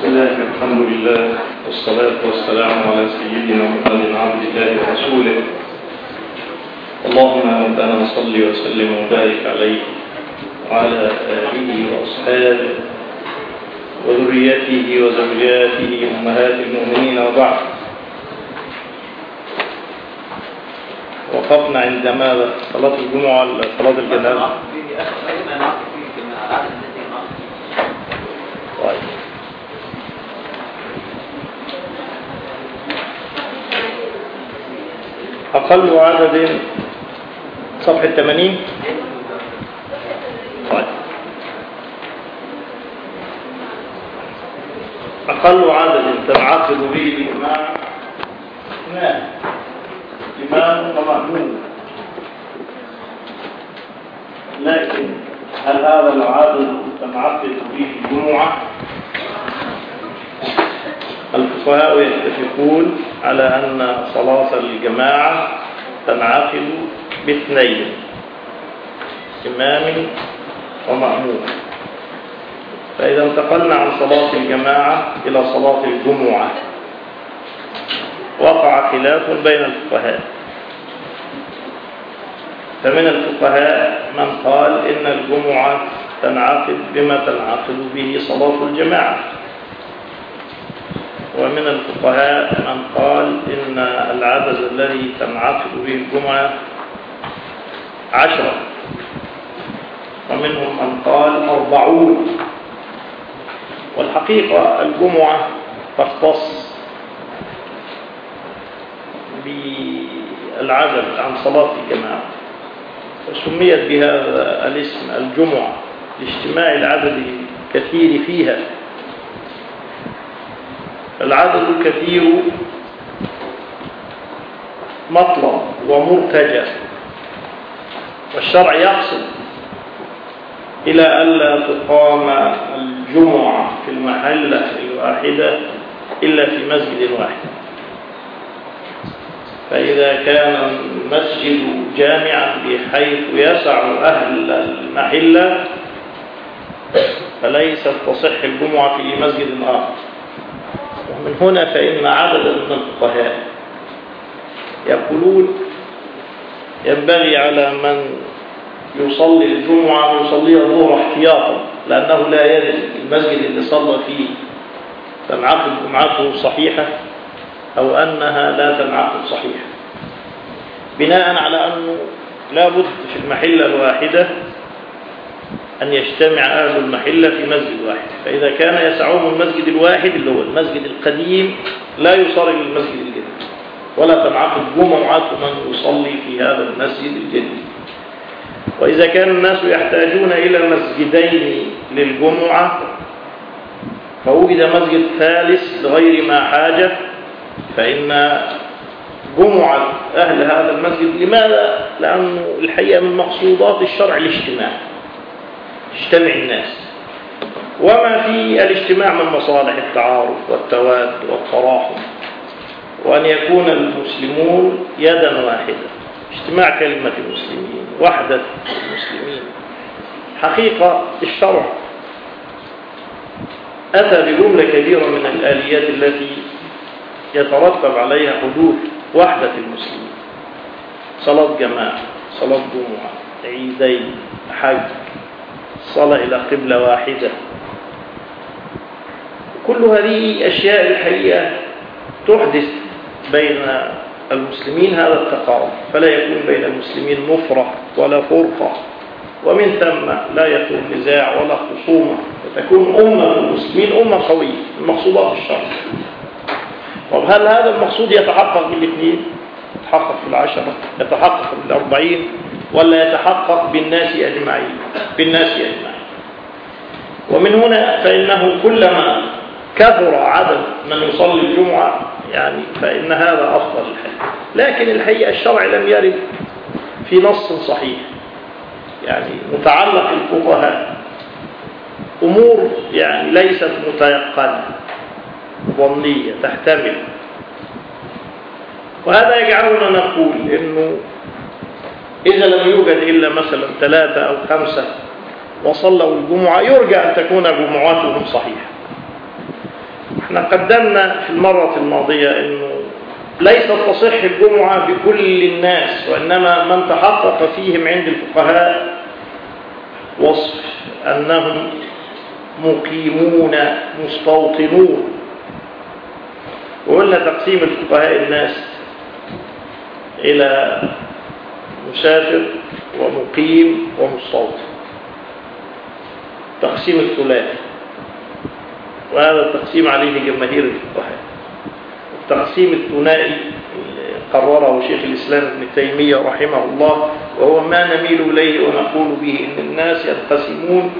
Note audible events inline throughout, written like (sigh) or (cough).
بسم الله الحمد لله والصلاة والسلام على سيدنا محمد عبد الله ورسوله. اللهم ربنا صل وسلم وبارك عليه وعلى آله وأصحابه وذريته وزوجاته أمهات المؤمنين وبعد. وقفنا عند ماذا صلاة الجمعة صلاة الجنازة طيب أقل عدد صفحة 80 طيب أقل عدد تنعقد به الإمام. اثنان إمام ومأمون لكن هل هذا العدد تنعقد به الجمعة الفقهاء يتفقون على أن صلاة الجماعة تنعقد باثنين إمام ومأموم. فإذا انتقلنا عن صلاة الجماعة إلى صلاة الجمعة. وقع خلاف بين الفقهاء. فمن الفقهاء من قال إن الجمعة تنعقد بما تنعقد به صلاة الجماعة. ومن الفقهاء من قال إن العدد الذي تنعقد به الجمعة عشرة. ومنهم من قال أربعون. والحقيقة الجمعة تختص بالعدد عن صلاة الجماعة وسميت بهذا الاسم الجمعة لاجتماع العدد الكثير فيها. العدد الكثير مطلب ومرتجى والشرع يقصد إلى ألا تقام الجمعة في المحلة الواحدة إلا في مسجد واحد. فإذا كان المسجد جامعا بحيث يسع أهل المحلة فليست تصح الجمعة في مسجد آخر. ومن هنا فإن عددا من الفقهاء يقولون ينبغي على من يصلي الجمعة أن يصلي الظهر احتياطا لأنه لا يدري المسجد اللي صلى فيه تنعقد جمعته صحيحة أو أنها لا تنعقد صحيحة. بناء على أنه لا بد في المحلة الواحدة أن يجتمع أهل المحلة في مسجد واحد. فإذا كان يسعهم المسجد الواحد اللي هو المسجد القديم لا يصار إلى المسجد الجديد. ولا تنعقد جمعات من يصلي في هذا المسجد الجديد. وإذا كان الناس يحتاجون إلى مسجدين للجمعة فوجد مسجد ثالث لغير ما حاجة فإن جمعة أهل هذا المسجد لماذا؟ لأنه الحقيقة من مقصودات الشرع الاجتماع اجتمع الناس. وما في الاجتماع من مصالح التعارف والتواد والتراحم. وأن يكون المسلمون يدا واحدة. اجتماع كلمة المسلمين وحدة المسلمين. حقيقة الشرع أتى بجملة كبيرة من الآليات التي يترتب عليها حدوث وحدة المسلمين. صلاة جماعة صلاة جمعة عيدين حج الصلاة إلى قبلة واحدة. كل هذه أشياء الحقيقة تحدث بين المسلمين هذا التقارب. فلا يكون بين المسلمين نفرة ولا فرقة. ومن ثم لا يكون نزاع ولا خصومة. وتكون أمة المسلمين أمة قوية المقصودات الشرع طب هل هذا المقصود يتحقق بالإثنين؟ يتحقق في العشرة يتحقق في الأربعين ولا يتحقق بالناس أجمعين بالناس أجمعين. ومن هنا فإنه كلما كثر عدد من يصلي الجمعة يعني فإن هذا أفضل الحال لكن الحقيقة الشرع لم يرد في نص صحيح. يعني متعلق الفقهاء أمور يعني ليست متيقنة. ظنية تحتمل. وهذا يجعلنا نقول إنه إذا لم يوجد إلا مثلا ثلاثة أو خمسة وصلوا الجمعة يرجى أن تكون جمعاتهم صحيحة. إحنا قدمنا في المرة الماضية إنه ليست تصح الجمعة بكل الناس وإنما من تحقق فيهم عند الفقهاء وصف أنهم مقيمون مستوطنون. وقلنا تقسيم الفقهاء الناس إلى مسافر ومقيم ومستوطن. تقسيم الثلاثي. وهذا التقسيم عليه جماهير الفقهاء. التقسيم الثنائي قرره شيخ الإسلام ابن تيمية رحمه الله وهو ما نميل إليه ونقول به إن الناس ينقسمون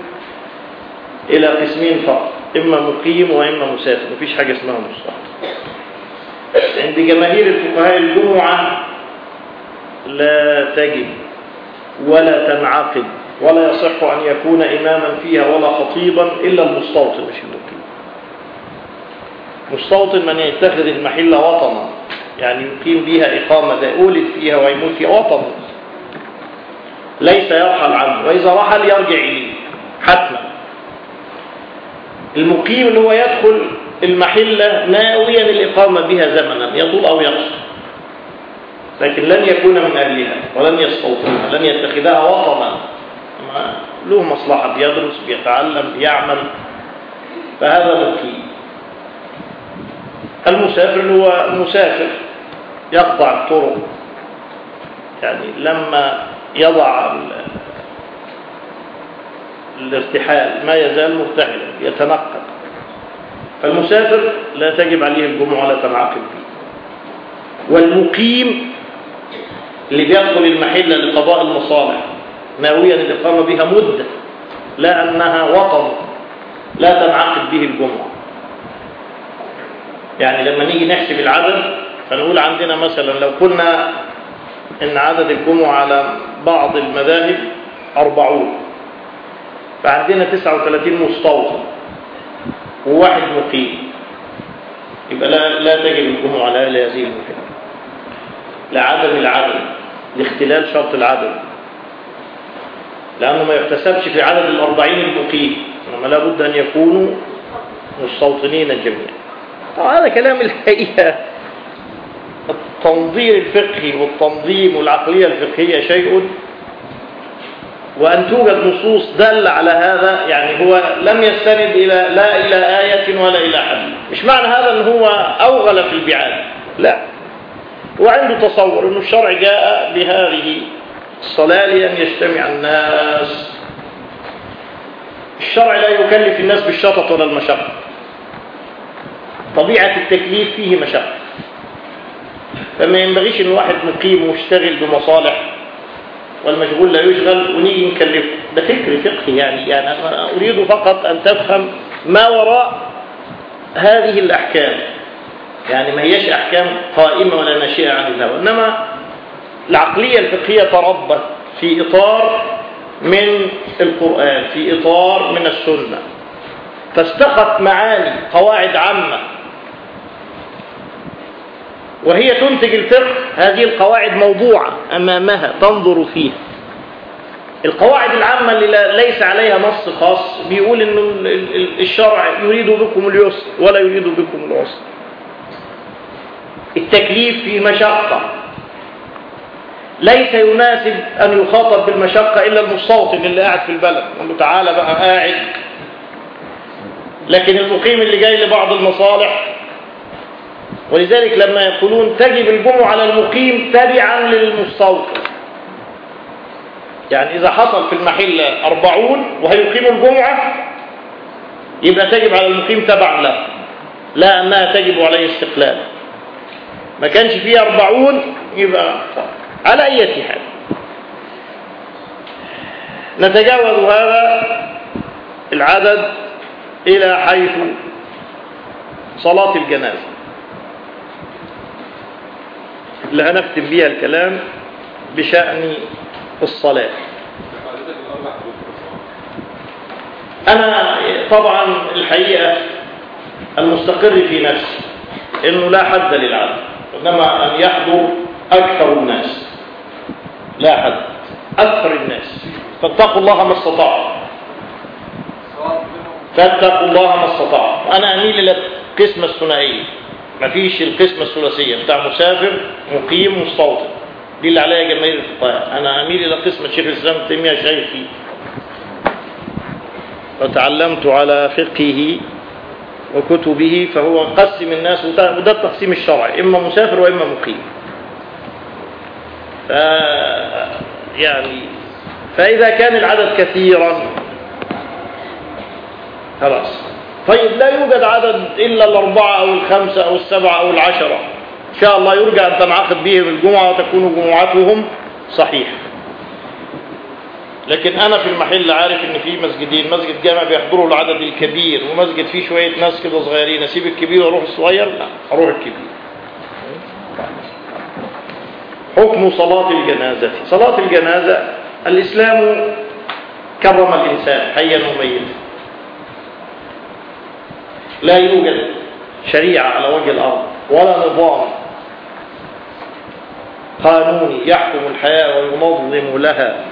إلى قسمين فقط إما مقيم وإما مسافر. مفيش حاجة اسمها مستوطن. عند جماهير الفقهاء الجمعة لا تجب ولا تنعقد ولا يصح أن يكون إماما فيها ولا خطيبا إلا المستوطن مش المقيم مستوطن من يتخذ المحل وطنا يعني يقيم بها إقامة ده ولد فيها ويموت فيها وطن. ليس يرحل عنه وإذا رحل يرجع إليه حتما. المقيم اللي هو يدخل المحلة ناويا الإقامة بها زمنا يطول أو يقصر. لكن لن يكون من أهلها ولن يستوطنها لن يتخذها وطنا له مصلحة بيدرس بيتعلم بيعمل. فهذا مقيم المسافر هو مسافر يقطع الطرق. يعني لما يضع الارتحال ما يزال مرتحلا يتنقل. فالمسافر لا تجب عليه الجمعة ولا تنعقد به. والمقيم اللي بيدخل المحلة لقضاء المصالح ناويا الإقامة بها مدة لا أنها وطن لا تنعقد به الجمعة. يعني لما نيجي نحسب العدد فنقول عندنا مثلا لو قلنا إن عدد الجمعة على بعض المذاهب أربعون. فعندنا تسعة وثلاثين مستوطن وواحد مقيم. يبقى لا, لا تجب الجمعة على هذه المحلة لعدم العدد. لاختلال شرط العدد. لأنه ما يحتسبش في عدد الأربعين المقيم. إنما لابد أن يكونوا مستوطنين جميعا. طبعا هذا كلام الحقيقة. التنظير الفقهي والتنظيم والعقلية الفقهية شيء. وأن توجد نصوص دل على هذا يعني هو لم يستند إلى لا إلى آية ولا إلى حديث. مش معنى هذا أن هو أوغل في البعاد. لا. هو عنده تصور أن الشرع جاء بهذه الصلاة لأن يجتمع الناس. الشرع لا يكلف الناس بالشطط ولا المشقة. طبيعة التكليف فيه مشقة. فما ينبغيش إن واحد مقيم ومشتغل بمصالح والمشغول لا يشغل ونيجي نكلفه. ده فكر فقهي يعني. يعني أنا أريد فقط أن تفهم ما وراء هذه الأحكام. يعني ما هيش أحكام قائمة ولا ناشئة عن الهوى. إنما العقلية الفقهية تربت في إطار من القرآن في إطار من السنة. فاستخت معاني قواعد عامة. وهي تنتج الفقه هذه القواعد موضوعة أمامها تنظر فيها. القواعد العامة اللي ليس عليها نص خاص بيقول أن الشرع يريد بكم اليسر ولا يريد بكم العسر. التكليف في مشقة. ليس يناسب أن يخاطب بالمشقة إلا المستوطن اللي قاعد في البلد. يقول له تعالى بقى قاعد. لكن المقيم اللي جاي لبعض المصالح. ولذلك لما يقولون تجب الجمعة على المقيم تبعا للمستوطن. يعني إذا حصل في المحلة أربعون وهيقيم الجمعة يبقى تجب على المقيم تبعا له. لا أنها تجب عليه استقلال. ما كانش فيه أربعون يبقى على أي حال. نتجاوز هذا العدد إلى حيث صلاة الجنازة. اللي هنختم بيها الكلام بشأن الصلاة. أنا طبعا الحقيقة المستقر في نفسي إنه لا حد للعدد. إنما أن يحضر أكثر الناس. لا حد أكثر الناس. فاتقوا الله ما استطاعوا فاتقوا الله ما استطاعوا وأنا أميل إلى القسمة الثنائية مفيش القسمة الثلاثية. بتاع مسافر مقيم مستوطن. دي اللي عليها جماهير الفقهاء. أنا أميل إلى قسمة شيخ الإسلام تيمية شيخي وتعلمت على فقهه وكتبه فهو قسم الناس وده التقسيم الشرعي إما مسافر وإما مقيم. ف يعني فإذا كان العدد كثيرا خلاص. طيب لا يوجد عدد إلا الأربعة أو الخمسة أو السبعة أو العشرة. إن شاء الله يرجى أن تنعقد بهم الجمعة وتكون جمعتهم صحيحة. لكن أنا في المحل عارف إن في مسجدين مسجد جامع بيحضروا العدد الكبير ومسجد فيه شوية ناس كده صغيرين أسيب الكبير وأروح الصغير؟ لا أروح الكبير. حكم صلاة الجنازة. صلاة الجنازة الإسلام كرم الإنسان حيا وميتا. لا يوجد شريعة على وجه الأرض ولا نظام قانوني يحكم الحياة وينظم لها.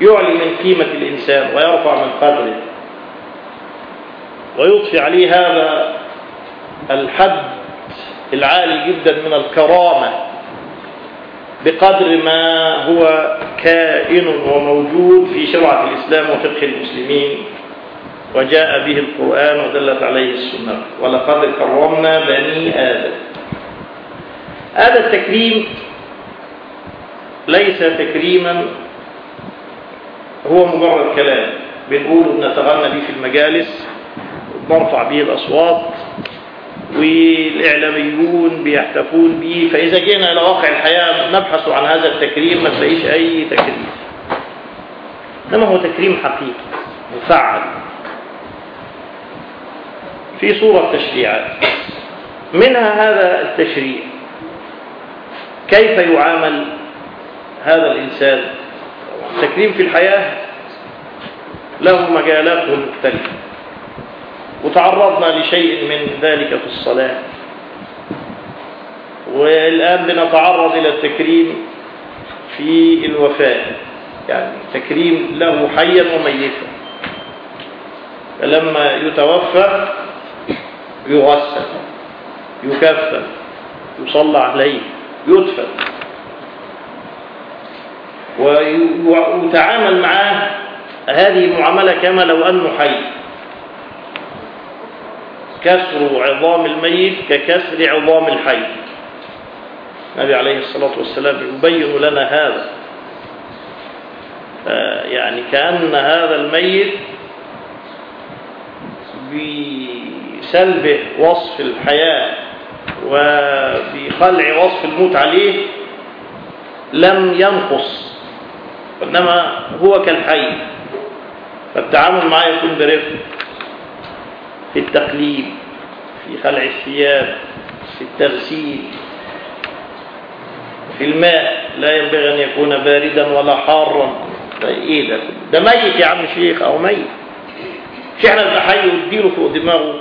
يعلي من قيمة الإنسان ويرفع من قدره. ويضفي عليه هذا الحد العالي جدا من الكرامة بقدر ما هو كائن وموجود في شرعة الإسلام وفقه المسلمين. وجاء به القرآن ودلت عليه السنة. ولقد كرمنا بني آدم. هذا التكريم ليس تكريما هو مجرد كلام. بنقوله بنتغنى به في المجالس وبنرفع به الأصوات والإعلاميون بيحتفون به فإذا جينا إلى واقع الحياة نبحث عن هذا التكريم ما تلاقيش أي تكريم. إنما هو تكريم حقيقي مفعل. في صورة تشريعات. منها هذا التشريع. كيف يعامل هذا الإنسان؟ التكريم في الحياة له مجالات مختلفة. وتعرضنا لشيء من ذلك في الصلاة. والآن بنتعرض إلى التكريم في الوفاة. يعني تكريم له حيا وميتا. فلما يتوفى يغسل يكفن يصلى عليه يدفن. ويتعامل معاه هذه المعاملة كما لو أنه حي. كسر عظام الميت ككسر عظام الحي. النبي عليه الصلاة والسلام يبين لنا هذا. يعني كأن هذا الميت بسلب وصف الحياة وبخلع وصف الموت عليه لم ينقص. إنما هو كالحي فالتعامل معه يكون برفق في التقليب في خلع الثياب في التغسيل في الماء. لا ينبغي أن يكون باردا ولا حارا. ده إيه ده؟ ده ميت يا عم شيخ أو ميت. مش إحنا نبقى حي ونديله فوق دماغه.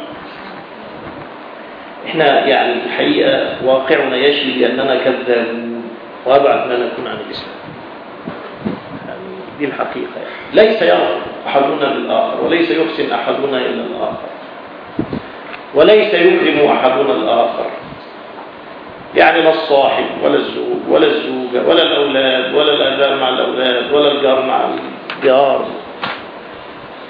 إحنا يعني الحقيقة واقعنا يشفي لأننا كذابون. وأبعد ما نكون عن الإسلام. دي الحقيقة. يعني. ليس يرى أحدنا للآخر وليس يحسن أحدنا إلى الآخر. وليس يكرم أحدنا الآخر. يعني لا الصاحب ولا الزوج ولا الزوجة ولا الأولاد ولا الآباء مع الأولاد ولا الجار مع الجار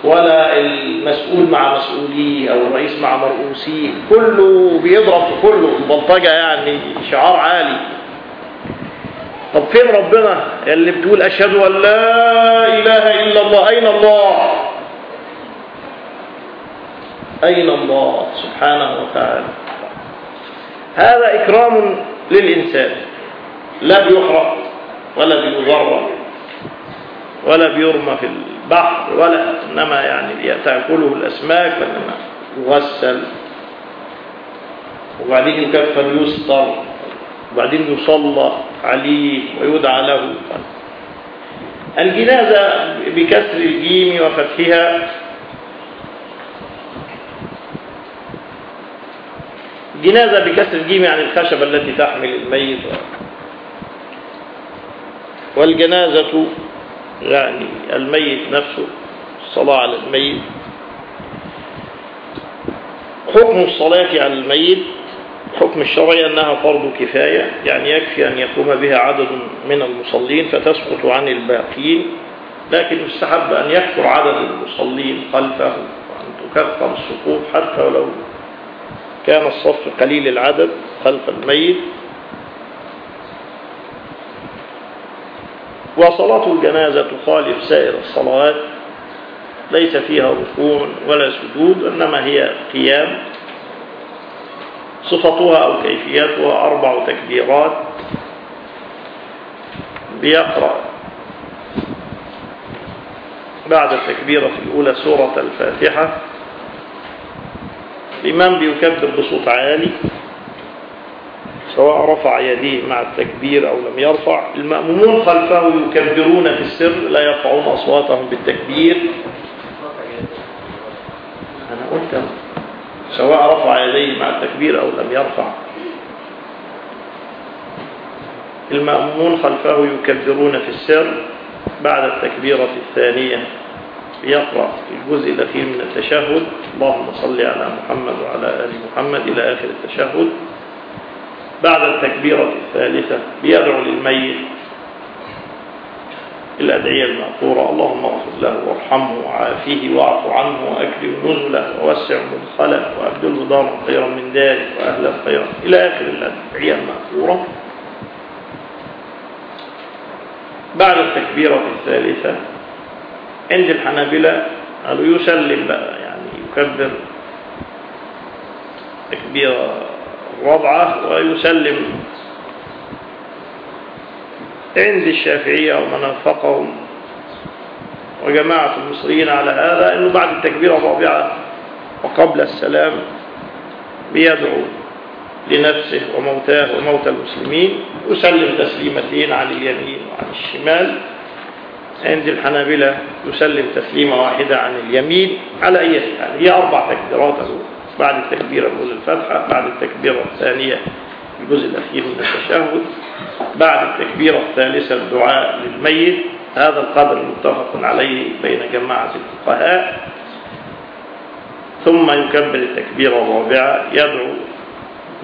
ولا المسؤول مع مسؤوليه أو الرئيس مع مرؤوسيه. كله بيضرب في كله البلطجة يعني شعار عالي. طب فين ربنا؟ اللي بتقول أشهد أن لا إله إلا الله. أين الله؟ أين الله سبحانه وتعالى؟ هذا إكرام للإنسان. لا بيحرق ولا بيضرب ولا بيرمى في البحر ولا إنما يعني تأكله الأسماك فإنما يغسل. وبعدين يكفن يستر وبعدين يصلى. عليه ويدعى له الجنازة بكسر الجيم وفتحها. جنازة بكسر الجيم يعني الخشبة التي تحمل الميت. والجنازة يعني الميت نفسه الصلاة على الميت. حكم الصلاة على الميت الحكم الشرعي أنها فرض كفاية يعني يكفي أن يقوم بها عدد من المصلين فتسقط عن الباقين لكن يستحب أن يكثر عدد المصلين خلفه وأن تكثر الصفوف حتى ولو كان الصف قليل العدد خلف الميت. وصلاة الجنازة تخالف سائر الصلوات ليس فيها ركوع ولا سجود إنما هي قيام. صفتها أو كيفيتها أربع تكبيرات بيقرأ بعد التكبيرة الأولى سورة الفاتحة. الإمام بيكبر بصوت عالي سواء رفع يديه مع التكبير أو لم يرفع. المأمومون خلفه يكبرون في السر لا يرفعون أصواتهم بالتكبير. أنا قلت سواء رفع يديه مع التكبير أو لم يرفع. المأمومون خلفه يكبرون في السر بعد التكبيرة الثانية. يقرأ الجزء الأخير من التشهد. اللهم صل على محمد وعلى آل محمد إلى آخر التشهد. بعد التكبيرة الثالثة بيدعو للميت الأدعية المأثورة اللهم اغفر له وارحمه وعافيه واعف عنه وأكرم نزله ووسع مدخله وأبدله دارا خيرا من داره وأهلا خيرا. إلى آخر الأدعية المأثورة بعد التكبيرة الثالثة عند الحنابلة قالوا يسلم بقى يعني يكبر تكبيرة الرابعة ويسلم عند الشافعية ومن وفقهم وجماعة المصريين على هذا أنه بعد التكبيرة الرابعة وقبل السلام بيدعو لنفسه وموتاه وموتى المسلمين يسلم تسليمتين عن اليمين وعن الشمال. عند الحنابلة يسلم تسليمة واحدة عن اليمين على أي حال. هي أربع تكبيرات بعد التكبيرة الأولى الفتحة بعد التكبيرة الثانية الجزء الأخير من التشهد بعد التكبيرة الثالثة الدعاء للميت. هذا القدر متفق عليه بين جماعة الفقهاء. ثم يكبر التكبيرة الرابعة يدعو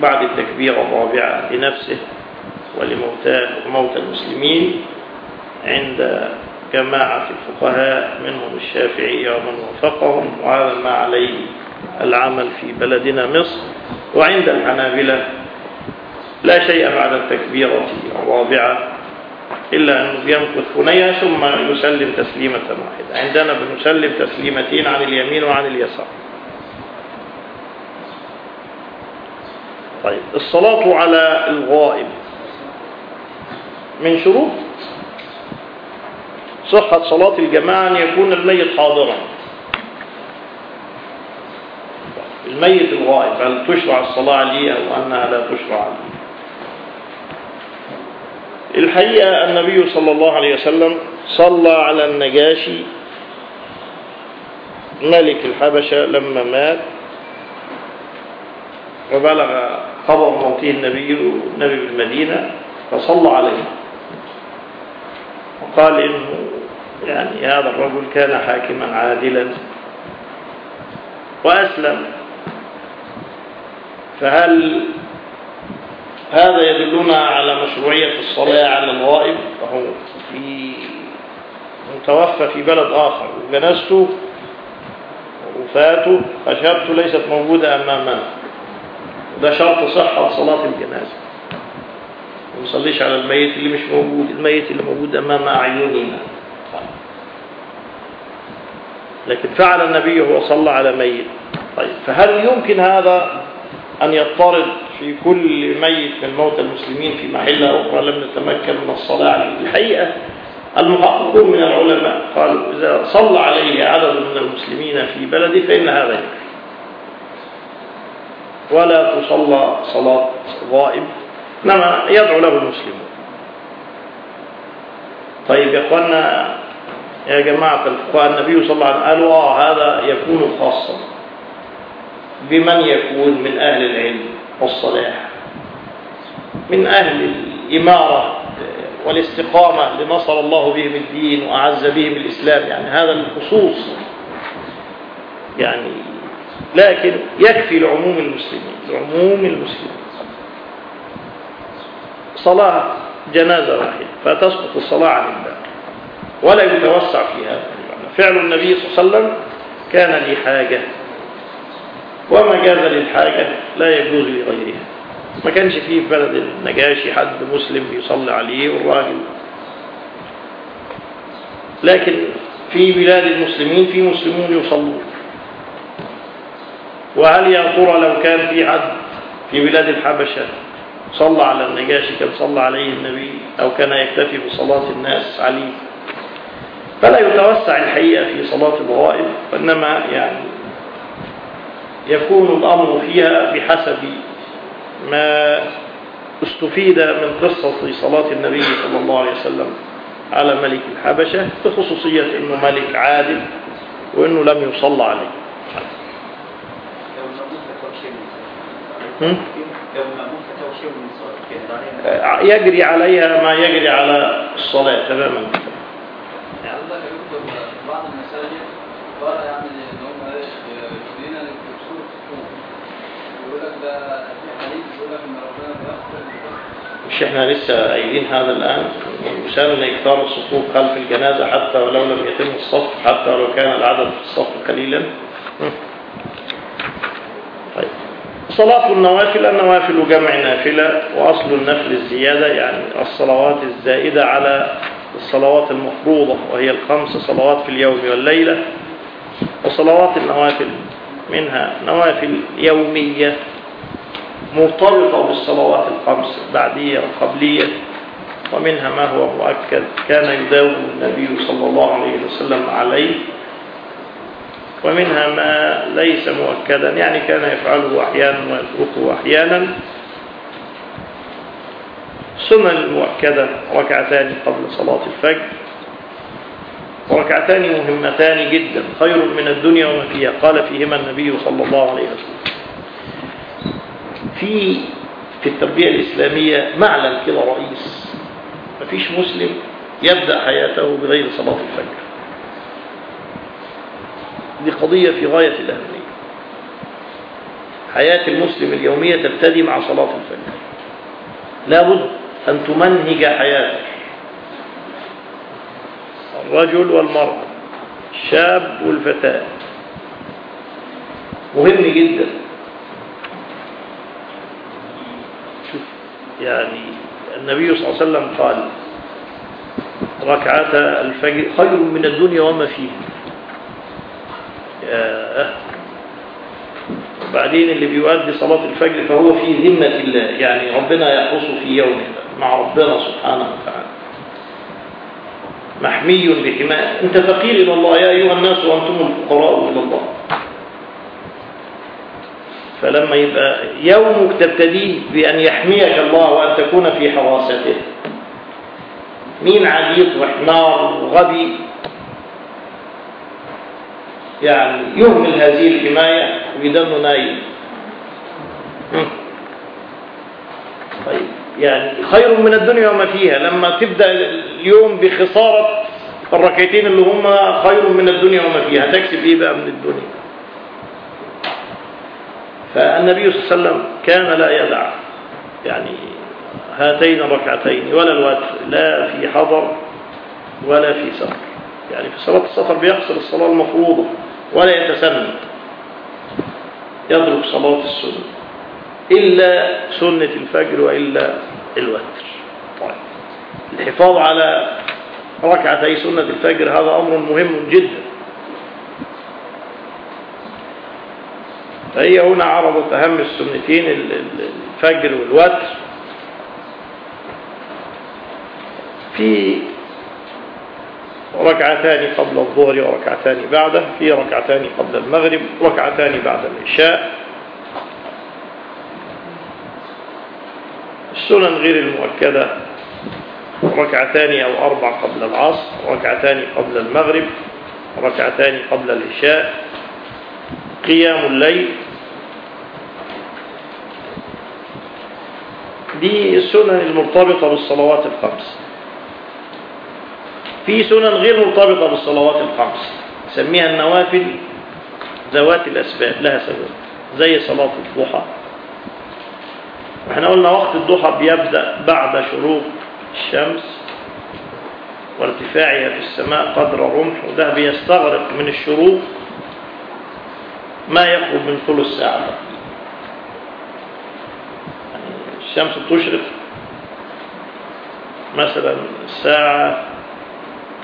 بعد التكبيرة الرابعة لنفسه ولموتاه وموتى المسلمين عند جماعة الفقهاء منهم الشافعية ومن وفقهم وهذا ما عليه العمل في بلدنا مصر. وعند الحنابلة لا شيء بعد التكبيرة الرابعة إلا أنه يمكث ثنيا ثم يسلم تسليمة واحدة. عندنا بنسلم تسليمتين عن اليمين وعن اليسار. طيب الصلاة على الغائب. من شروط صحة صلاة الجماعة أن يكون الميت حاضرا. الميت الغائب هل تشرع الصلاة عليه أو أنها لا تشرع عليه الحقيقة النبي صلى الله عليه وسلم صلى على النجاشي. ملك الحبشة لما مات. وبلغ خبر موته النبي النبي بالمدينة فصلى عليه. وقال إنه يعني هذا الرجل كان حاكما عادلا. وأسلم. فهل هذا يدلنا على مشروعية الصلاة على الغائب وهو في متوفى في بلد آخر. وجنازته وفاته خشبته ليست موجودة أمامنا ده شرط صحة صلاة الجنازة. ما نصليش على الميت اللي مش موجود الميت اللي موجود أمام أعيننا. لكن فعل النبي هو صلى على ميت. طيب فهل يمكن هذا أن يضطرد في كل ميت من موتى المسلمين في محلة أخرى لم نتمكن من الصلاة عليه. الحقيقة المحققون من العلماء قالوا إذا صلى عليه عدد من المسلمين في بلده فإن هذا ولا تصلى صلاة غائب إنما يدعو له المسلمون. طيب يا اخوانا يا جماعة الفقهاء النبي صلى الله عليه وسلم قالوا آه هذا يكون خاصا بمن يكون من أهل العلم. والصلاح. من أهل الإمارة والاستقامة لنصر الله بهم الدين وأعز بهم الإسلام يعني هذا الخصوص. يعني لكن يكفي لعموم المسلمين لعموم المسلمين. صلاة جنازة واحدة فتسقط الصلاة عن الباقي ولا يتوسع في هذا المعنى فعل النبي صلى الله عليه وسلم كان لحاجة وما جاز للحاجة لا يجوز لغيرها ما كانش فيه في بلد النجاشي حد مسلم بيصلي عليه والراجل لكن في بلاد المسلمين في مسلمون يصلون. وهل يا ترى لو كان في حد في بلاد الحبشة صلى على النجاشي كان صلى عليه النبي أو كان يكتفي بصلاة الناس عليه؟ فلا يتوسع الحقيقة في صلاة الغائب وإنما يعني يكون الأمر فيها بحسب ما استفيد من قصة صلاة النبي صلى الله عليه وسلم على ملك الحبشة بخصوصية أنه ملك عادل وأنه لم يصلى عليه؟ يجري عليها ما يجري على الصلاة تماما. يعني بعض المساجد يعني إن هم إيش يدينا للكسور الصفوف يقول لك ده في حديث يقول لك ان ربنا بيغفر مش إحنا لسه قايلين هذا الآن؟ أن إكثار الصفوف خلف الجنازة حتى ولو لم يتم الصف حتى ولو كان العدد في الصف قليلا؟ طيب. صلاة النوافل النوافل جمع نافلة وأصل النفل الزيادة يعني الصلوات الزائدة على الصلوات المفروضة وهي الخمس صلوات في اليوم والليلة. وصلوات النوافل منها نوافل يومية مرتبطة بالصلوات الخمس بعدية وقبلية ومنها ما هو مؤكد كان يداوم النبي صلى الله عليه وسلم عليه ومنها ما ليس مؤكدا يعني كان يفعله أحيانا ويتركه أحيانا. السنة المؤكدة ركعتان قبل صلاة الفجر. وركعتان مهمتان جدا خير من الدنيا وما فيها. قال فيهما النبي صلى الله عليه وسلم. في في التربية الإسلامية معلم كده رئيس. مفيش مسلم يبدأ حياته بغير صلاة الفجر. دي قضية في غاية الأهمية. حياة المسلم اليومية تبتدي مع صلاة الفجر. لابد أن تمنهج حياتك. الرجل والمرأة الشاب والفتاة. مهم جدا. شوف يعني النبي صلى الله عليه وسلم قال ركعتا الفجر خير من الدنيا وما فيها. ياه وبعدين اللي بيؤدي صلاة الفجر فهو في ذمة الله يعني ربنا يحرسه في يومه مع ربنا سبحانه وتعالى. محمي بحماية انت فقير إلى الله. يا أيها الناس وأنتم الفقراء إلى الله. فلما يبقى يومك تبتديه بأن يحميك الله وأن تكون في حراسته مين عبيط وحمار وغبي؟ يعني يهمل هذه الحماية ويدنه نايم. طيب. يعني خير من الدنيا وما فيها. لما تبدأ اليوم بخسارة الركعتين اللي هم خير من الدنيا وما فيها هتكسب إيه بقى من الدنيا؟ فالنبي صلى الله عليه وسلم كان لا يدع يعني هاتين الركعتين ولا الوتر لا في حضر ولا في سفر. يعني في صلاة السفر بيقصر الصلاة المفروضة ولا يتسنى يترك صلاة السنة إلا سنة الفجر وإلا الوتر. طيب. الحفاظ على ركعتي سنة الفجر هذا أمر مهم جدا. فهي هنا عرضت أهم السنتين الفجر والوتر. في ركعتان قبل الظهر وركعتان بعده في ركعتان قبل المغرب ركعتان بعد العشاء السنن غير المؤكدة. ركعتان أو أربع قبل العصر ركعتان قبل المغرب ركعتان قبل العشاء. قيام الليل. دي السنن المرتبطة بالصلوات الخمس. في سنن غير مرتبطة بالصلوات الخمس سميها النوافل ذوات الأسباب لها سبب زي صلاة الضحى. إحنا قلنا وقت الضحى بيبدأ بعد شروق الشمس وارتفاعها في السماء قدر رمح وده بيستغرق من الشروق ما يخرج من ثلث ساعة يعني الشمس بتشرق مثلا الساعة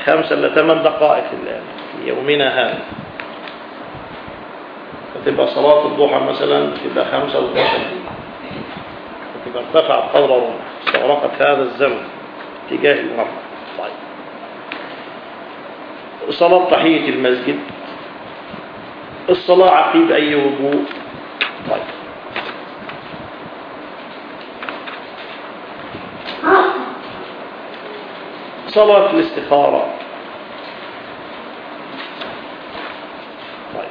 خمسة إلا ثمان دقائق الآن في يومنا هذا. فتبقى صلاة الضحى مثلا تبقى خمسة وثلاثة فتبقى ارتفع قدر رمح استغرقت هذا الزمن اتجاه المرأة طيب. صلاة تحية المسجد. الصلاة عقيب أي وضوء؟ طيب. صلاة الاستخارة. طيب.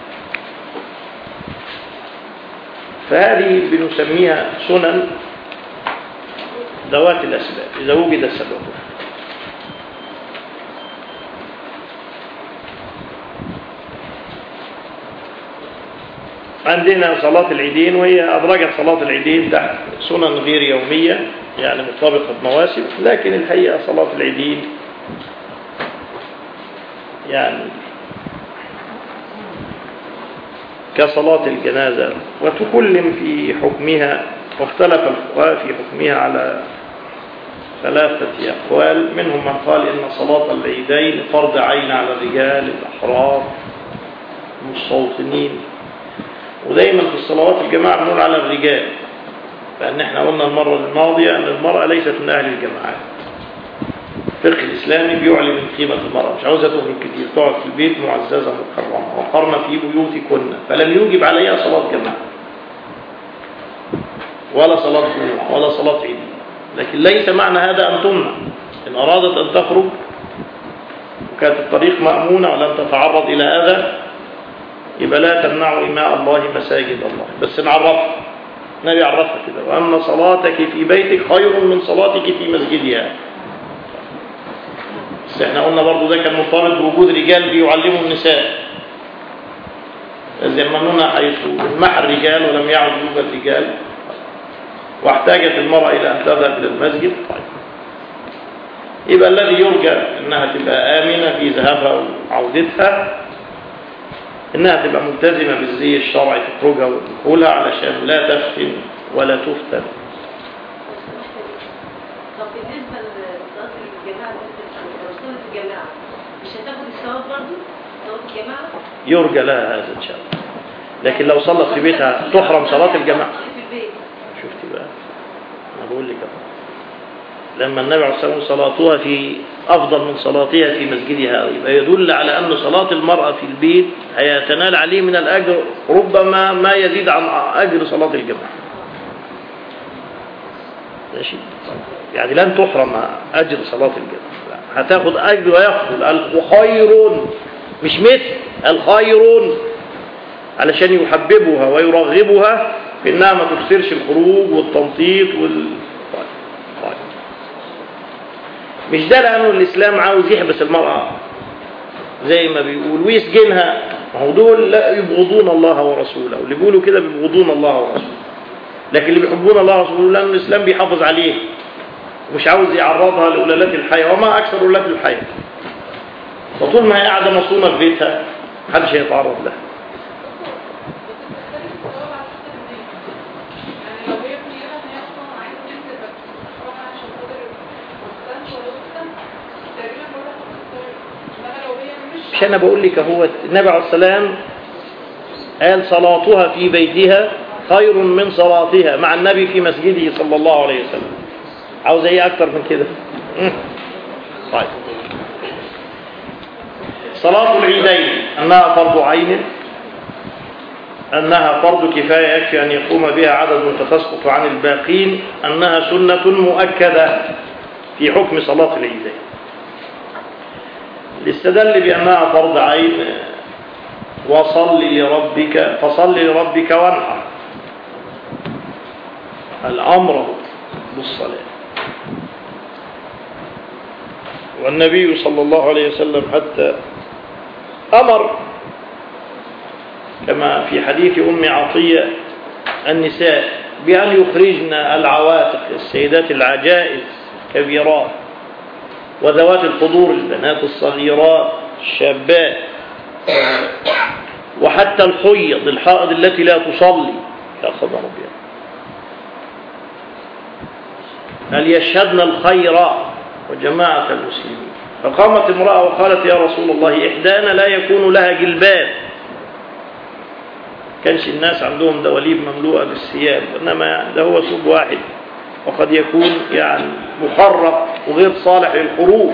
فهذه بنسميها سنن ذوات الأسباب إذا وجد سببها عندنا صلاة العيدين وهي أدرجت صلاة العيدين تحت سنن غير يومية يعني مرتبطة بمواسم لكن الحقيقة صلاة العيدين يعني كصلاة الجنازة وتكلم في حكمها واختلف الفقهاء في حكمها على ثلاثة أقوال. منهم من قال إن صلاة العيدين فرض عين على الرجال الأحرار المستوطنين. ودايما في الصلوات الجماعة بنقول على الرجال لأن إحنا قلنا المرة الماضية أن المرأة ليست من أهل الجماعات. الفقه الإسلامي بيعلن من قيمة المرأة مش عاوزة تخرج كتير تقعد في البيت معززة مكرمة وقرن في بيوتكن فلم يوجب عليها صلاة جماعة ولا صلاة جمعة ولا صلاة عيد لكن ليس معنى هذا أن تمنع. إن أرادت أن تخرج وكانت الطريق مأمونة ولم تتعرض إلى أذى يبقى لا تمنعوا إماء الله مساجد الله. بس نعرفها النبي عرفها كده. وأن صلاتك في بيتك خير من صلاتك في مسجدها. بس إحنا قلنا برضو ده كان مرتبط بوجود رجال بيعلموا النساء. يزمنون حيث محى الرجال ولم يعد يوجد رجال. واحتاجت المرأة إلى أن تذهب إلى المسجد؟ طيب. يبقى الذي يرجى أنها تبقى آمنة في ذهابها وعودتها إنها تبقى ملتزمة بالزي الشرعي في خروجها ودخولها علشان لا تفتن ولا تفتن. طب بالنسبة لصلاة الجماعة صلاة الجماعة مش هتاخد الثواب برضه؟ الجماعة؟ يرجى لها هذا إن شاء الله. لكن لو صلت في بيتها تحرم صلاة الجماعة. شفتي بقى. بقول لك. لما النبي عليه الصلاة والسلام صلاتها في أفضل من صلاتها في مسجدها يبقى يدل على أن صلاة المرأة في البيت هيتنال عليه من الأجر ربما ما يزيد عن أجر صلاة الجماعة ماشي يعني لن تحرم أجر صلاة الجماعة. هتاخد أجر ويأخذ الخير مش مثل الخير علشان يحببها ويرغبها إنها ما تكثرش الخروج والتنطيط وال طيب. طيب. مش ده لأنه الإسلام عاوز يحبس المرأة زي ما بيقول ويسجنها هو دول لا يبغضون الله ورسوله واللي بيقولوا كده بيبغضون الله ورسوله لكن اللي بيحبون الله ورسوله لأن الإسلام بيحافظ عليه ومش عاوز يعرضها لقلالات الحياة وما أكثر قلالات الحياة فطول ما هي قاعدة مصونة في بيتها محدش هيتعرض لها مش أنا بقول لك هو النبي عليه السلام قال صلاتها في بيتها خير من صلاتها مع النبي في مسجده صلى الله عليه وسلم. عاوز إيه أكتر من كده. (laughs) طيب. صلاة العيدين أنها فرض عين أنها فرض كفاية يكفي أن يقوم بها عدد تسقط عن الباقين أنها سنة مؤكدة في حكم صلاة العيدين. الاستدل بأنها فرض عين وصل لربك فصل لربك وانحر الأمر بالصلاة. والنبي صلى الله عليه وسلم حتى أمر كما في حديث أم عطية النساء بأن يخرجن العواتق السيدات العجائز كبيرات. وذوات القدور البنات الصغيرات الشابات وحتى الحيض الحائض التي لا تصلي. يا خبر هل يشهدن الخير وجماعة المسلمين؟ فقامت امرأة وقالت يا رسول الله إحدانا لا يكون لها جلباب. كانش الناس عندهم دواليب مملوءة بالثياب إنما ده هو ثوب واحد. وقد يكون يعني مخرق وغير صالح للخروج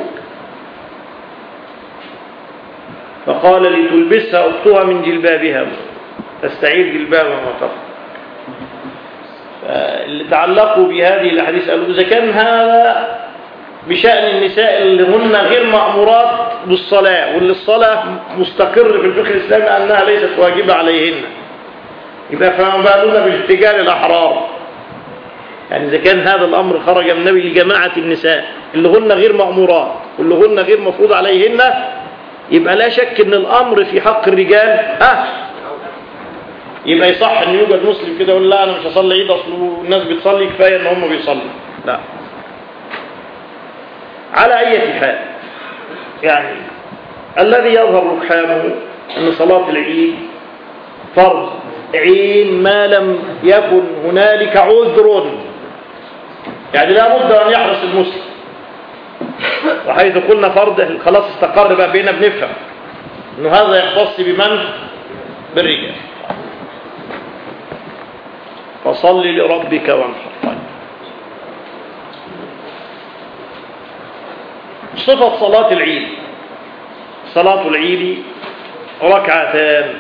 فقال لتلبسها أختها من جلبابها. تستعير جلبابها وتفضل فاللي تعلقوا بهذه الأحاديث قالوا إذا كان هذا بشأن النساء اللي هن غير مأمورات بالصلاة واللي الصلاة مستقر في الفقه الإسلامي أنها ليست واجبة عليهن. يبقى فما بالنا بالاتجار الأحرار يعني إذا كان هذا الأمر خرج من النبي لجماعة النساء اللي هن غير مأمورات واللي هن غير مفروض عليهن يبقى لا شك إن الأمر في حق الرجال آه يبقى يصح إن يوجد مسلم كده يقول لا أنا مش هصلي عيد أصل الناس بتصلي كفاية إن هم بيصلوا. لا. على أي حال يعني الذي يظهر ركحانه إن صلاة العيد فرض عين ما لم يكن هنالك عذر. يعني لا بد أن يحرص المسلم. وحيث قلنا فرض خلاص استقر بقى بينا بنفهم إنه هذا يختص بمن؟ بالرجال. فصل لربك وانحر. طيب. صفة صلاة العيد. صلاة العيد ركعتان.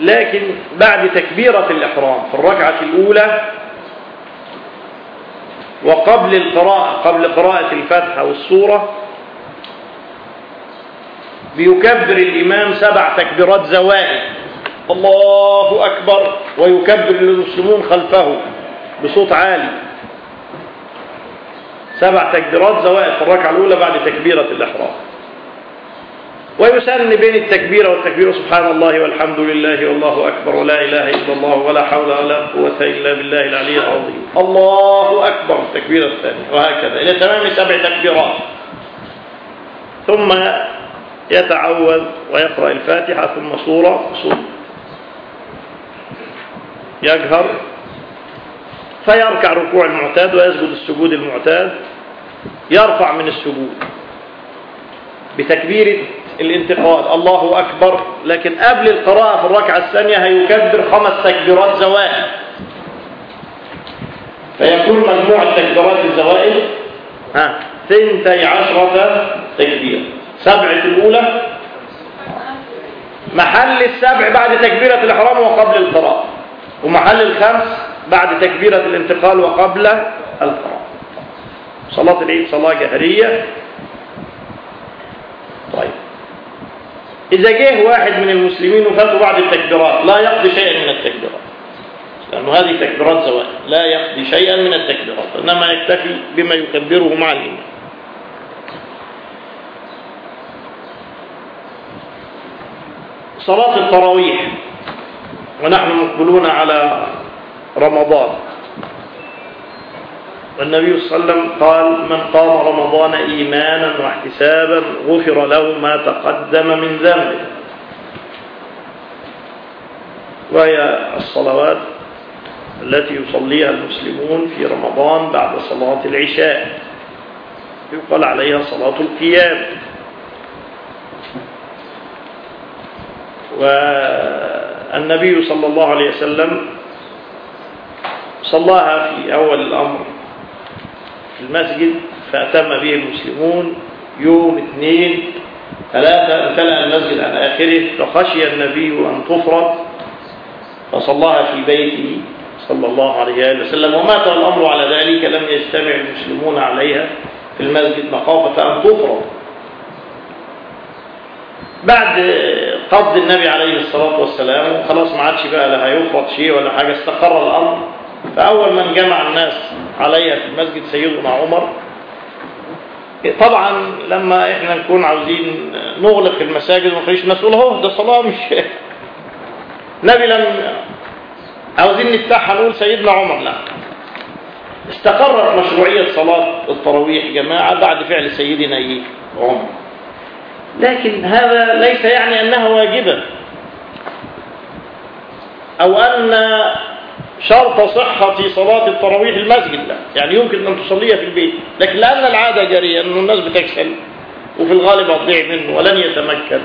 لكن بعد تكبيرة الإحرام في الركعة الأولى وقبل القراءة قبل قراءة الفاتحة والسورة بيكبر الإمام سبع تكبيرات زوائد. الله أكبر ويكبر المسلمون خلفه بصوت عالي. سبع تكبيرات زوائد في الركعة الأولى بعد تكبيرة الإحرام. ويسن بين التكبير والتكبير سبحان الله والحمد لله والله أكبر ولا إله إلا الله ولا حول ولا قوة إلا بالله العلي العظيم. الله أكبر التكبير الثاني وهكذا. إلى تمام سبع تكبيرات. ثم يتعوذ ويقرأ الفاتحة ثم سورة سورة. يجهر فيركع ركوع المعتاد ويسجد السجود المعتاد. يرفع من السجود. بتكبير الانتقال الله أكبر. لكن قبل القراءة في الركعة الثانية هيكبر خمس تكبيرات زوائد. فيكون مجموع التكبيرات الزوائد ها ثنتي عشرة تكبير سبعة الأولى محل السبع بعد تكبيرة الإحرام وقبل القراءة ومحل الخمس بعد تكبيرة الانتقال وقبل القراءة. صلاة العيد صلاة جهرية. طيب. إذا جه واحد من المسلمين وفاته بعد التكبيرات لا يقضي شيئا من التكبيرات. لأنه هذه تكبيرات زوائد. لا يقضي شيئا من التكبيرات إنما يكتفي بما يكبره مع الإمام صلاة التراويح ونحن مقبلون على رمضان. والنبي صلى الله عليه وسلم قال من قام رمضان إيمانا واحتسابا غفر له ما تقدم من ذنبه. وهي الصلوات التي يصليها المسلمون في رمضان بعد صلاة العشاء. يقال عليها صلاة القيام. والنبي صلى الله عليه وسلم صلاها في أول الأمر. المسجد فأتم به المسلمون يوم اثنين ثلاثة امتلأ المسجد عن آخره فخشي النبي أن تفرض فصلاها في بيته صلى الله عليه وسلم. ومات الأمر على ذلك لم يجتمع المسلمون عليها في المسجد مخافة أن تفرض. بعد قبض النبي عليه الصلاة والسلام خلاص ما عادش بقى لا هيفرض شيء ولا حاجة استقر الأمر. فأول من جمع الناس عليها في المسجد سيدنا عمر طبعا لما إحنا نكون عاوزين نغلق المساجد وما نخليش الناس تقول اهو ده صلاة مش (laughs) نبي لم عاوزين نفتحها نقول سيدنا عمر لا استقرت مشروعية صلاة التراويح جماعة بعد فعل سيدنا إيه؟ عمر لكن هذا ليس يعني أنها واجبة أو أن شرط صحة صلاة التراويح المسجد لا. يعني يمكن أن تصليها في البيت. لكن لأن العادة جارية أن الناس بتكسل وفي الغالب هتضيع منه ولن يتمكن.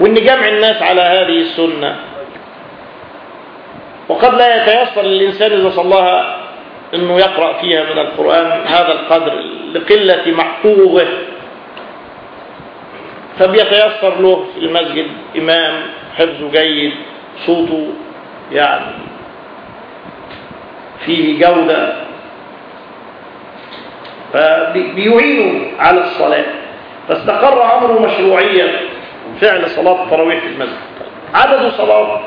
وأن جمع الناس على هذه السنة وقد لا يتيسر للإنسان إذا صلاها أنه يقرأ فيها من القرآن هذا القدر لقلة محفوظه. فبيتيسر له في المسجد إمام حفظه جيد صوته يعني فيه جودة. فبيعينوا على الصلاة. فاستقر أمر مشروعية فعل صلاة التراويح في المسجد. عدد صلاة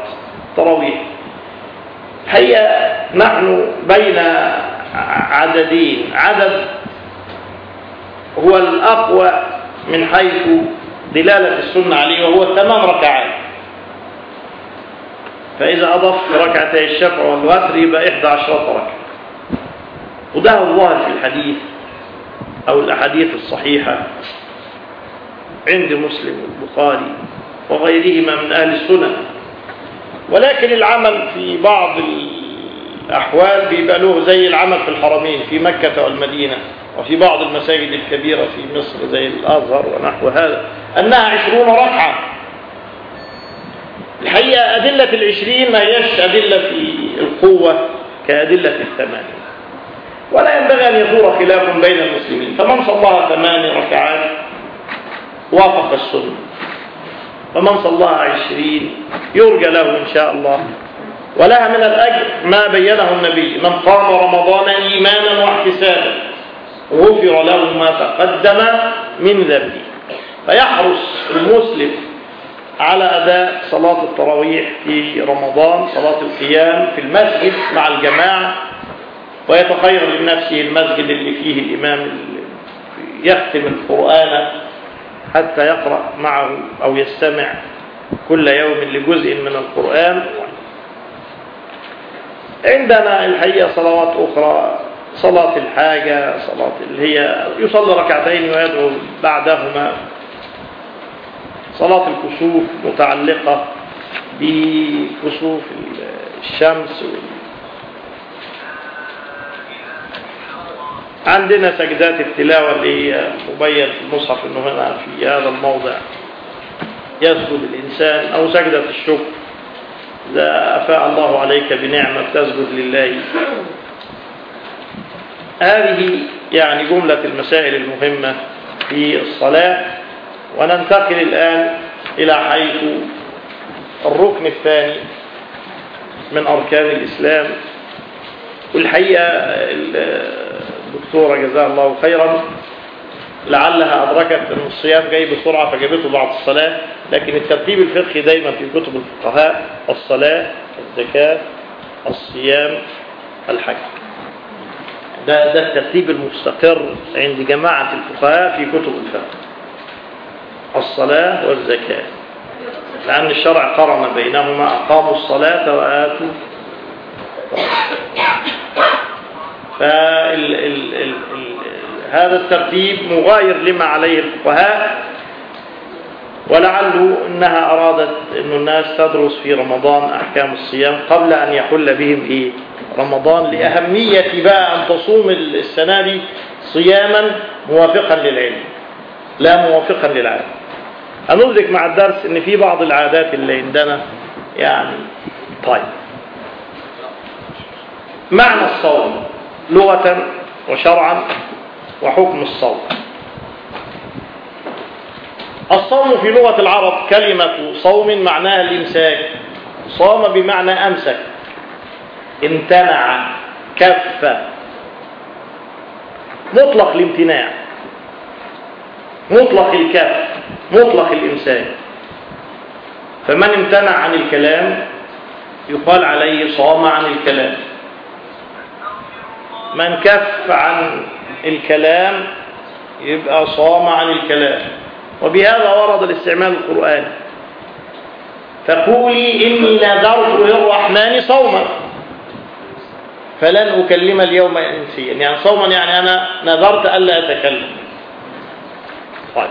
التراويح. هي نحن بين عددين. عدد هو الأقوى من حيث دلالة السنة عليه وهو ثمان ركعات. فإذا أضف ركعتي الشفع والوتر يبقى إحدى عشرة ركعة. وده الظاهر في الحديث أو الأحاديث الصحيحة عند مسلم والبخاري وغيرهما من أهل السنن ولكن العمل في بعض الأحوال بيبقى له زي العمل في الحرمين في مكة والمدينة وفي بعض المساجد الكبيرة في مصر زي الأزهر ونحو هذا أنها عشرون ركعة. الحقيقة أدلة العشرين ما هيش أدلة في القوة كأدلة الثمانية. ولا ينبغي أن يدور خلاف بين المسلمين. فمن صلاها ثمان ركعات وافق السنة. ومن صلاها عشرين يرجى له إن شاء الله. ولها من الأجر ما بينه النبي. من قام رمضان إيمانا واحتسابا غفر له ما تقدم من ذنبه. فيحرص المسلم على أداء صلاة التراويح في رمضان صلاة القيام في المسجد مع الجماعة. ويتخير لنفسه المسجد اللي فيه الإمام يختم القرآن حتى يقرأ معه أو يستمع كل يوم لجزء من القرآن. عندنا الحقيقة صلوات أخرى صلاة الحاجة صلاة اللي هي يصلي ركعتين ويدعو بعدهما. صلاة الكسوف متعلقة بكسوف الشمس عندنا سجدات التلاوة اللي هي مبين في المصحف إنه هنا في هذا الموضع يسجد الإنسان أو سجدة الشكر. إذا أفاء الله عليك بنعمة تسجد لله. هذه يعني جملة المسائل المهمة في الصلاة. وننتقل الآن إلى حيث الركن الثاني من أركان الإسلام. والحقيقة الدكتورة جزاها الله خيرا لعلها أدركت أن الصيام جاي بسرعة فجابته بعد الصلاة لكن الترتيب الفقهي دايما في كتب الفقهاء الصلاة الزكاة الصيام الحج. ده, ده الترتيب المستقر عند جماعة الفقهاء في كتب الفقه. الصلاة والزكاة. لأن الشرع قرن بينهما أقاموا الصلاة وآتوا فال ال ال ال هذا الترتيب مغاير لما عليه الفقهاء. ولعله إنها أرادت إن الناس تدرس في رمضان أحكام الصيام قبل أن يحل بهم إيه رمضان لأهمية بقى أن تصوم السنة دي صياما موافقا للعلم. لا موافقا للعلم هندرك مع الدرس إن في بعض العادات اللي عندنا يعني طيب. معنى الصوم لغة وشرعا وحكم الصوم. الصوم في لغة العرب كلمة صوم معناها الإمساك. صام بمعنى أمسك. امتنع كف. مطلق الامتناع. مطلق الكف مطلق الإمساك فمن امتنع عن الكلام يقال عليه صام عن الكلام. من كف عن الكلام يبقى صام عن الكلام. وبهذا ورد الاستعمال القرآني فقولي إني نذرت للرحمن صوما. فلن أكلم اليوم إنسيا. يعني صوما يعني أنا نذرت ألا أتكلم. طيب.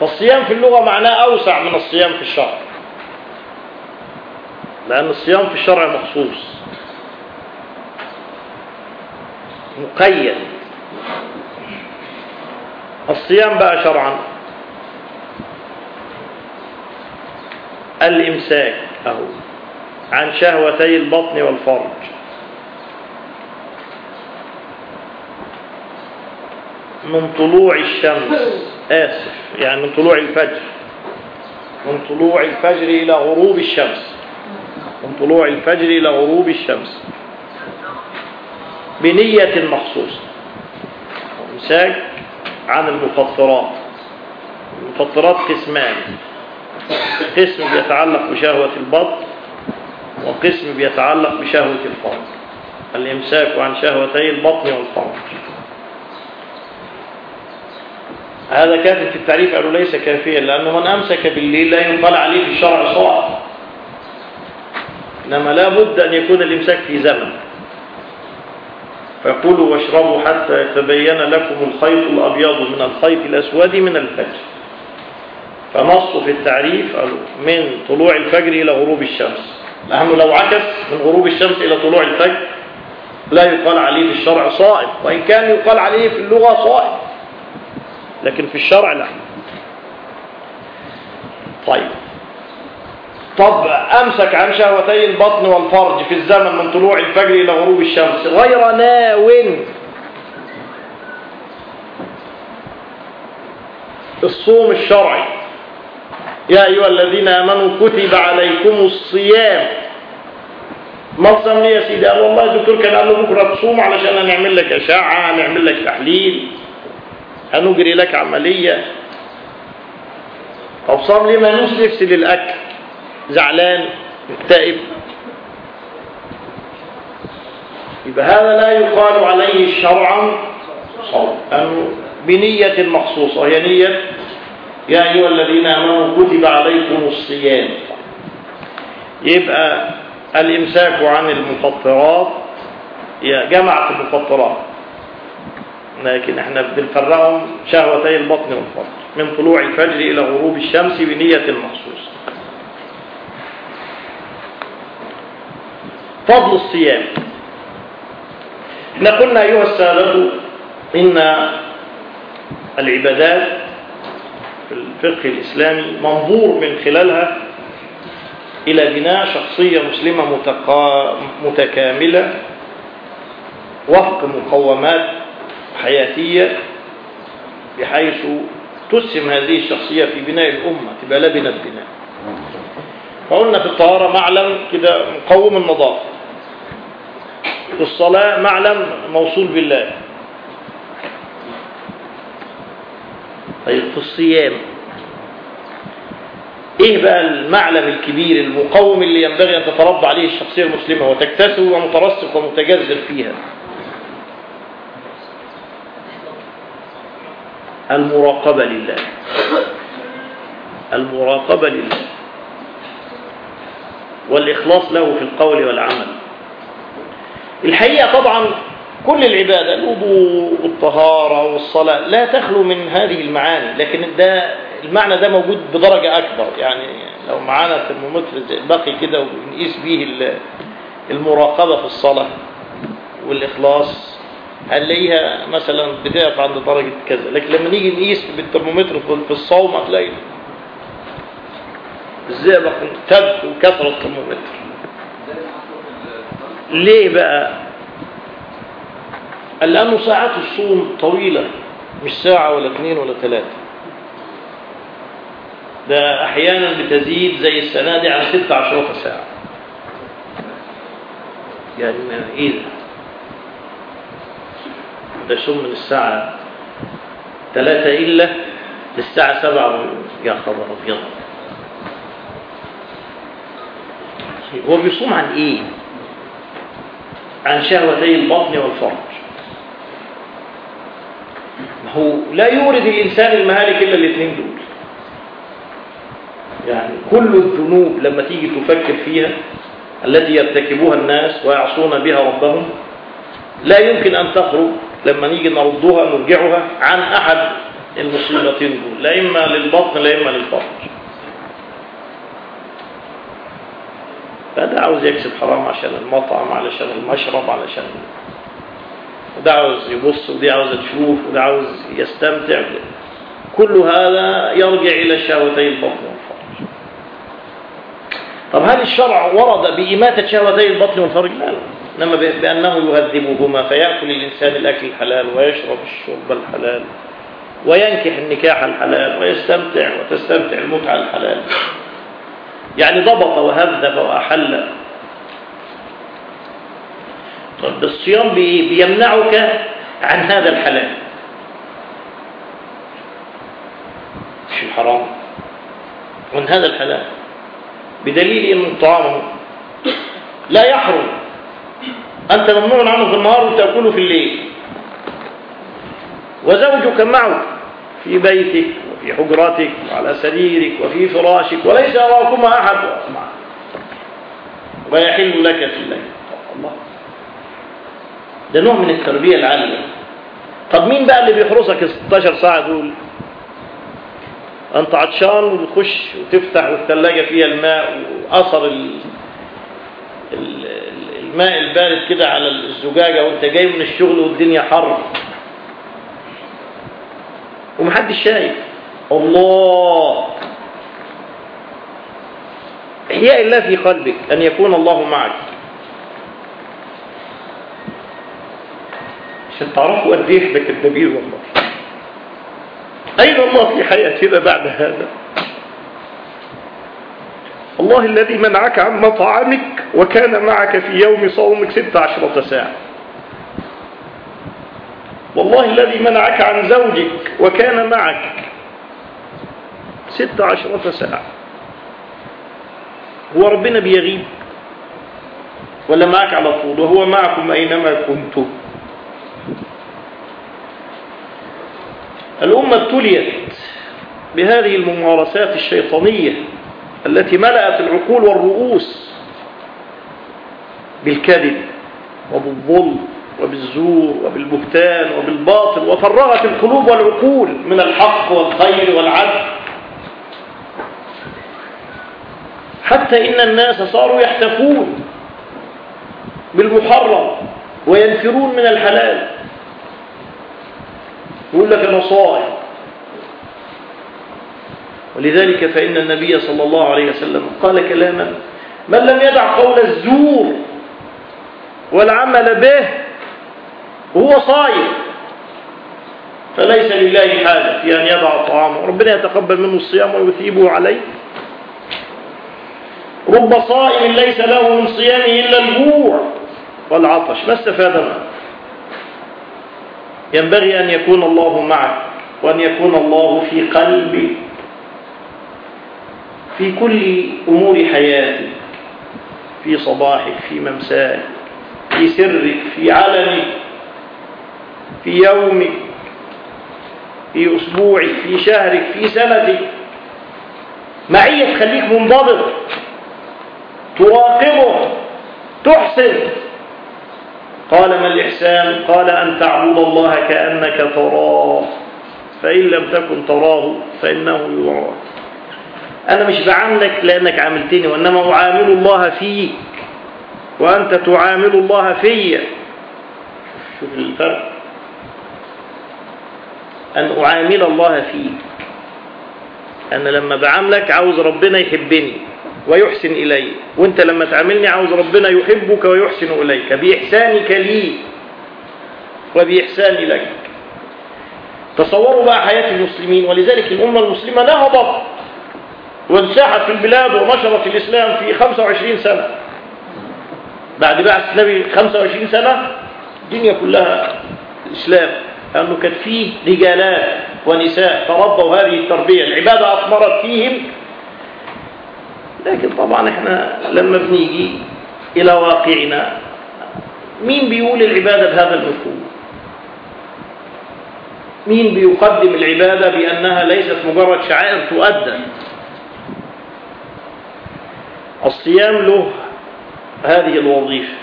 فالصيام في اللغة معناه أوسع من الصيام في الشرع. لأن الصيام في الشرع مخصوص. مقيد. الصيام بقى شرعا. الإمساك أهو. عن شهوتي البطن والفرج. من طلوع الشمس. آسف. يعني من طلوع الفجر. من طلوع الفجر إلى غروب الشمس. من طلوع الفجر إلى غروب الشمس. بنية مخصوصة. إمساك عن المفطرات. المفطرات قسمان. قسم بيتعلق بشهوة البطن وقسم بيتعلق بشهوة الفرج. الإمساك عن شهوتي البطن والفرج. هذا كافي في التعريف قالوا ليس كافيا لأنه من أمسك بالليل لا يقال عليه في الشرع صاع إنما لا بد أن يكون الإمساك في زمن. فكلوا واشربوا حتى يتبين لكم الخيط الأبيض من الخيط الأسود من الفجر. فنصوا في التعريف من طلوع الفجر إلى غروب الشمس. لأنه لو عكس من غروب الشمس إلى طلوع الفجر لا يقال عليه في الشرع صائم وإن كان يقال عليه في اللغة صائم. لكن في الشرع لا. طيب. طب أمسك عن شهوتي البطن والفرج في الزمن من طلوع الفجر إلى غروب الشمس. غير ناو. الصوم الشرعي. يا أيها الذين آمنوا كتب عليكم الصيام. ما تصوم ليه يا سيدي؟ قال والله الدكتور كان قال له بكرة تصوم علشان هنعمل لك اشعه هنعمل لك تحليل. هنجري لك عملية. طب صام ليه مالوش نفس للأكل؟ زعلان مكتئب. يبقى هذا لا يقال عليه شرعا صوم. لأنه بنية مخصوصة. هي نية يا أيها الذين آمنوا كتب عليكم الصيام. يبقى الإمساك عن المفطرات جمعت المفطرات. لكن إحنا بنفرقهم شهوتي البطن والفرج من طلوع الفجر إلى غروب الشمس بنية مخصوصة فضل الصيام إحنا قلنا أيها السادة إن العبادات في الفقه الإسلامي منظور من خلالها إلى بناء شخصية مسلمة. متكاملة وفق مقومات حياتية بحيث تسهم هذه الشخصية في بناء الأمة تبقى لبنة بناء. فقلنا في الطهارة معلم كده مقوم النظافة. في الصلاة معلم موصول بالله. طيب في الصيام. إيه بقى المعلم الكبير المقوم اللي ينبغي أن تتربى عليه الشخصية المسلمة وتكتسب ومترسخ ومتجذر فيها؟ المراقبة لله. المراقبة لله. والإخلاص له في القول والعمل. الحقيقة طبعا كل العبادة الوضوء والطهارة والصلاة لا تخلو من هذه المعاني لكن ده المعنى ده موجود بدرجة أكبر. يعني لو معانا ترمومتر باقي كده ونقيس به المراقبة في الصلاة والإخلاص هنلاقيها مثلا بتقف عند درجة كذا؟ لكن لما نيجي نقيس بالترمومتر في الصوم هتلاقي الزئبق امتد وكثرة الترمومتر؟ ليه بقى؟ لأنه ساعات الصوم طويلة مش ساعة ولا اثنين ولا ثلاثة ده أحيانا بتزيد زي السنة دي ست عشرة ساعة. يعني إيه ده؟ ده شم من الساعة ثلاثة إلا للساعة سبعة يا خبر أبيض. هو بيصوم عن إيه؟ عن شهوتي البطن والفرج. ما هو لا يورد الإنسان المهالك إلا الاثنين دول. يعني كل الذنوب لما تيجي تفكر فيها التي يرتكبوها الناس ويعصون بها ربهم لا يمكن أن تخرج لما نيجي نردها نرجعها عن أحد المصيبتين دول لا إما للبطن لا إما للفرج فده عاوز يكسب حرام عشان المطعم علشان المشرب علشان وده عاوز يبص ودي عاوز تشوف وده عاوز يستمتع. كل هذا يرجع إلى الشهوتين البطن والفرج طب هل الشرع ورد بإماتة شهوتي البطن والفرج؟ لا لا. إنما بأنه يهذبهما فيأكل الإنسان الأكل الحلال ويشرب الشرب الحلال وينكح النكاح الحلال ويستمتع وتستمتع المتعة الحلال. يعني ضبط وهذب وأحل. طب الصيام؟ بيمنعك عن هذا الحلال. مش الحرام؟ عن هذا الحلال. بدليل إن الطعام لا يحرم. أنت ممنوع عنه في النهار وتأكله في الليل. وزوجك معك في بيتك وفي حجرتك وعلى سريرك وفي فراشك وليس يراكما معك ويحل لك في الليل. الله. ده نوع من التربية العالية. طب مين بقى اللي بيحرسك 16 ساعة دول؟ أنت عطشان وتخش وتفتح والثلاجه فيها الماء. ال... الماء البارد كده على الزجاجة وانت جاي من الشغل والدنيا حر. ومحدش شايف. الله. احياء الله في قلبك أن يكون الله معك. عشان تعرفوا قد إيه إحنا كدابين والله. أين الله في حياتنا بعد هذا؟ الله الذي منعك عن مطعمك وكان معك في يوم صومك ست عشرة ساعة. والله الذي منعك عن زوجك وكان معك ست عشرة ساعة. هو ربنا بيغيب. ولا معك على طول؟ وهو معكم أينما كنتم. الأمة ابتليت بهذه الممارسات الشيطانية التي ملأت العقول والرؤوس بالكذب وبالظلم وبالزور وبالبهتان وبالباطل وفرغت القلوب والعقول من الحق والخير والعدل. حتى إن الناس صاروا يحتفون بالمحرم وينفرون من الحلال. يقول لك أنا صائم ولذلك فإن النبي صلى الله عليه وسلم قال كلاما من لم يدع قول الزور والعمل به وهو صائم فليس لله حاجة في أن يدع طعامه. ربنا يتقبل منه الصيام ويثيبه عليه. رب صائم ليس له من صيامه إلا الجوع والعطش. ما استفاد ينبغي أن يكون الله معك وأن يكون الله في قلبك. في كل أمور حياتك في صباحك في ممساك في سرك في علنك في يومك في أسبوعك في شهرك في سنتك. معية تخليك منضبط تراقبه تحسن. قال ما الإحسان؟ قال أن تعبد الله كأنك تراه فإن لم تكن تراه فإنه يراك. أنا مش بعاملك لأنك عاملتني وإنما أعامل الله فيك وأنت تعامل الله فيا. شوف الفرق. أن أعامل الله فيك. أنا لما بعاملك عاوز ربنا يحبني ويحسن إلي وأنت لما تعاملني عاوز ربنا يحبك ويحسن إليك. بإحسانك لي. وبإحساني لك. تصوروا بقى حياة المسلمين ولذلك الأمة المسلمة نهضت وانساحت في البلاد ونشرت الإسلام في 25 سنة. بعد بعث النبي 25 سنة الدنيا كلها إسلام. لأنه كان فيه رجالات ونساء تربوا هذه التربية. العبادة أثمرت فيهم. لكن طبعا إحنا لما بنيجي إلى واقعنا مين بيقول العبادة بهذا المفهوم؟ مين بيقدم العبادة بأنها ليست مجرد شعائر تؤدى؟ الصيام له هذه الوظيفة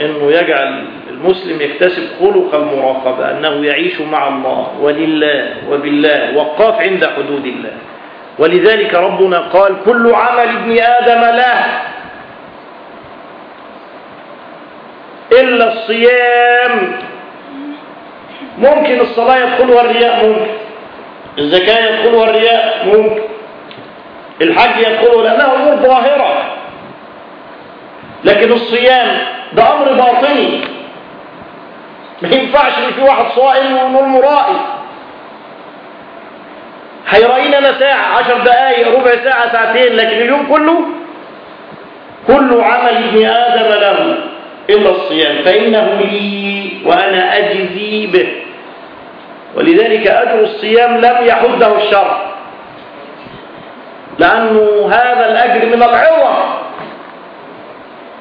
إنه يجعل المسلم يكتسب خلق المراقبة أنه يعيش مع الله ولله وبالله وقاف عند حدود الله. ولذلك ربنا قال كل عمل ابن آدم له إلا الصيام. ممكن الصلاة يدخلها الرياء؟ ممكن. الزكاة يدخلها الرياء؟ ممكن. الحج يدخله لأنها أمور ظاهرة. لكن الصيام ده أمر باطني. ما ينفعش إن في واحد صائم ونقول مرائي. هيرأينا أنا ساعة عشر دقايق ربع ساعة ساعتين لكن اليوم كله كل عمل ابن آدم له إلا الصيام. فإنه لي وأنا أجزي به. ولذلك أجر الصيام لم يحده الشرع. لأنه هذا الأجر من العوض.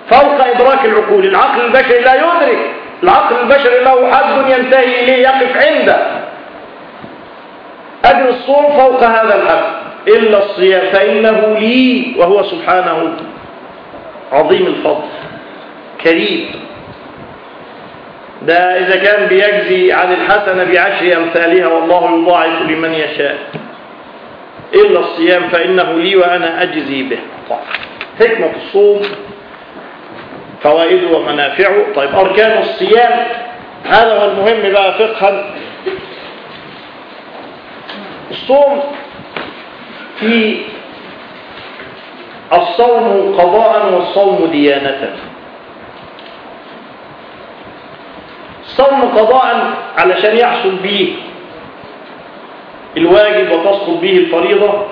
فوق إدراك العقول. العقل البشري لا يدرك. العقل البشري له حد ينتهي إليه يقف عنده. أجر الصوم فوق هذا الحد. إلا الصيام. فإنه لي وهو سبحانه عظيم الفضل. كريم. ده إذا كان بيجزي عن الحسنة بعشر أمثالها والله يضاعف لمن يشاء. إلا الصيام فإنه لي وأنا أجزي به. طيب. حكمة الصوم فوائده ومنافعه. طيب أركان الصيام. هذا هو المهم بقى فقها. الصوم في الصوم قضاء والصوم ديانة. الصوم قضاء علشان يحصل به الواجب وتسقط به الفريضة.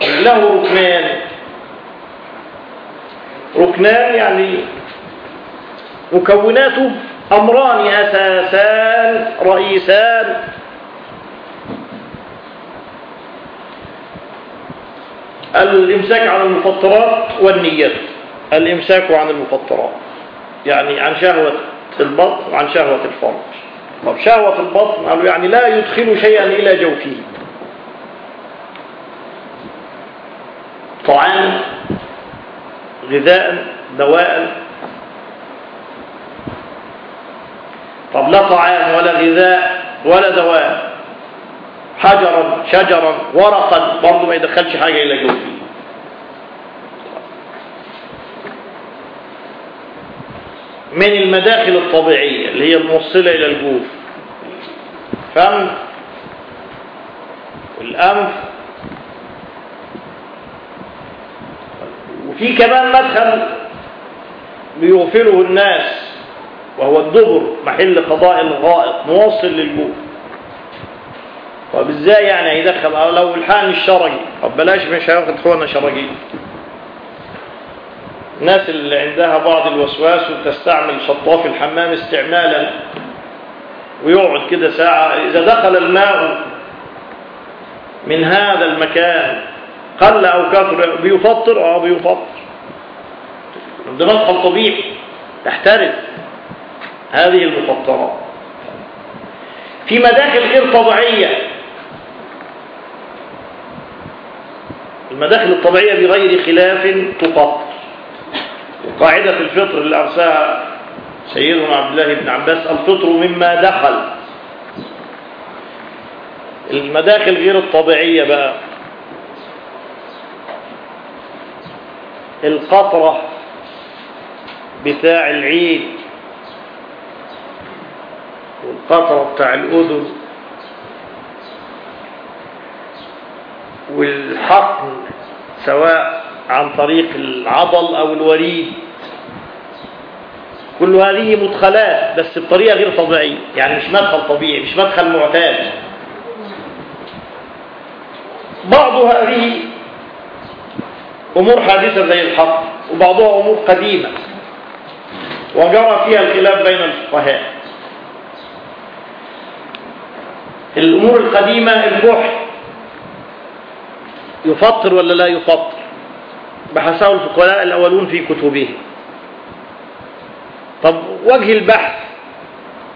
له ركنان. ركنان يعني مكوناته أمران أساسان رئيسان. الإمساك عن المفطرات والنية الإمساك عن المفطرات. يعني عن شهوة البطن وعن شهوة الفرج. طب شهوة البطن قالوا يعني لا يدخل شيئا إلى جوفه. طعام غذاء دواء. طب لا طعام ولا غذاء ولا دواء. حجرا شجرا ورقا برضه ما يدخلش حاجة إلى جوفه. من المداخل الطبيعية اللي هي الموصلة إلى الجوف. فم والأنف وفي كمان مدخل بيغفله الناس وهو الدبر محل قضاء الغائط موصل للجوف. طب إزاي يعني هيدخل لو الحقن الشرجي طب بلاش مش هياخد اخوانا شرجي الناس اللي عندها بعض الوسواس وتستعمل شطاف الحمام استعمالا ويقعد كده ساعة. إذا دخل الماء من هذا المكان قل أو كثر بيفطر؟ أو بيفطر. ده مدخل طبيعي تحترز هذه المفطرات. في مداخل غير طبيعية. المداخل الطبيعية بغير خلاف تفطر. وقاعدة الفطر اللي أرساها سيدنا عبد الله بن عباس الفطر مما دخل. المداخل غير الطبيعية بقى. القطرة بتاع العيد. والقطرة بتاع الأذن. والحقن سواء عن طريق العضل أو الوريد. كل هذه مدخلات بس بطريقة غير طبيعية. يعني مش مدخل طبيعي مش مدخل معتاد. بعض هذه أمور حادثة زي الحق وبعضها أمور قديمة. وجرى فيها الخلاف بين الفقهاء. الأمور القديمة البحث يفطر ولا لا يفطر؟ بحثه الفقهاء الأولون في كتبهم طب وجه البحث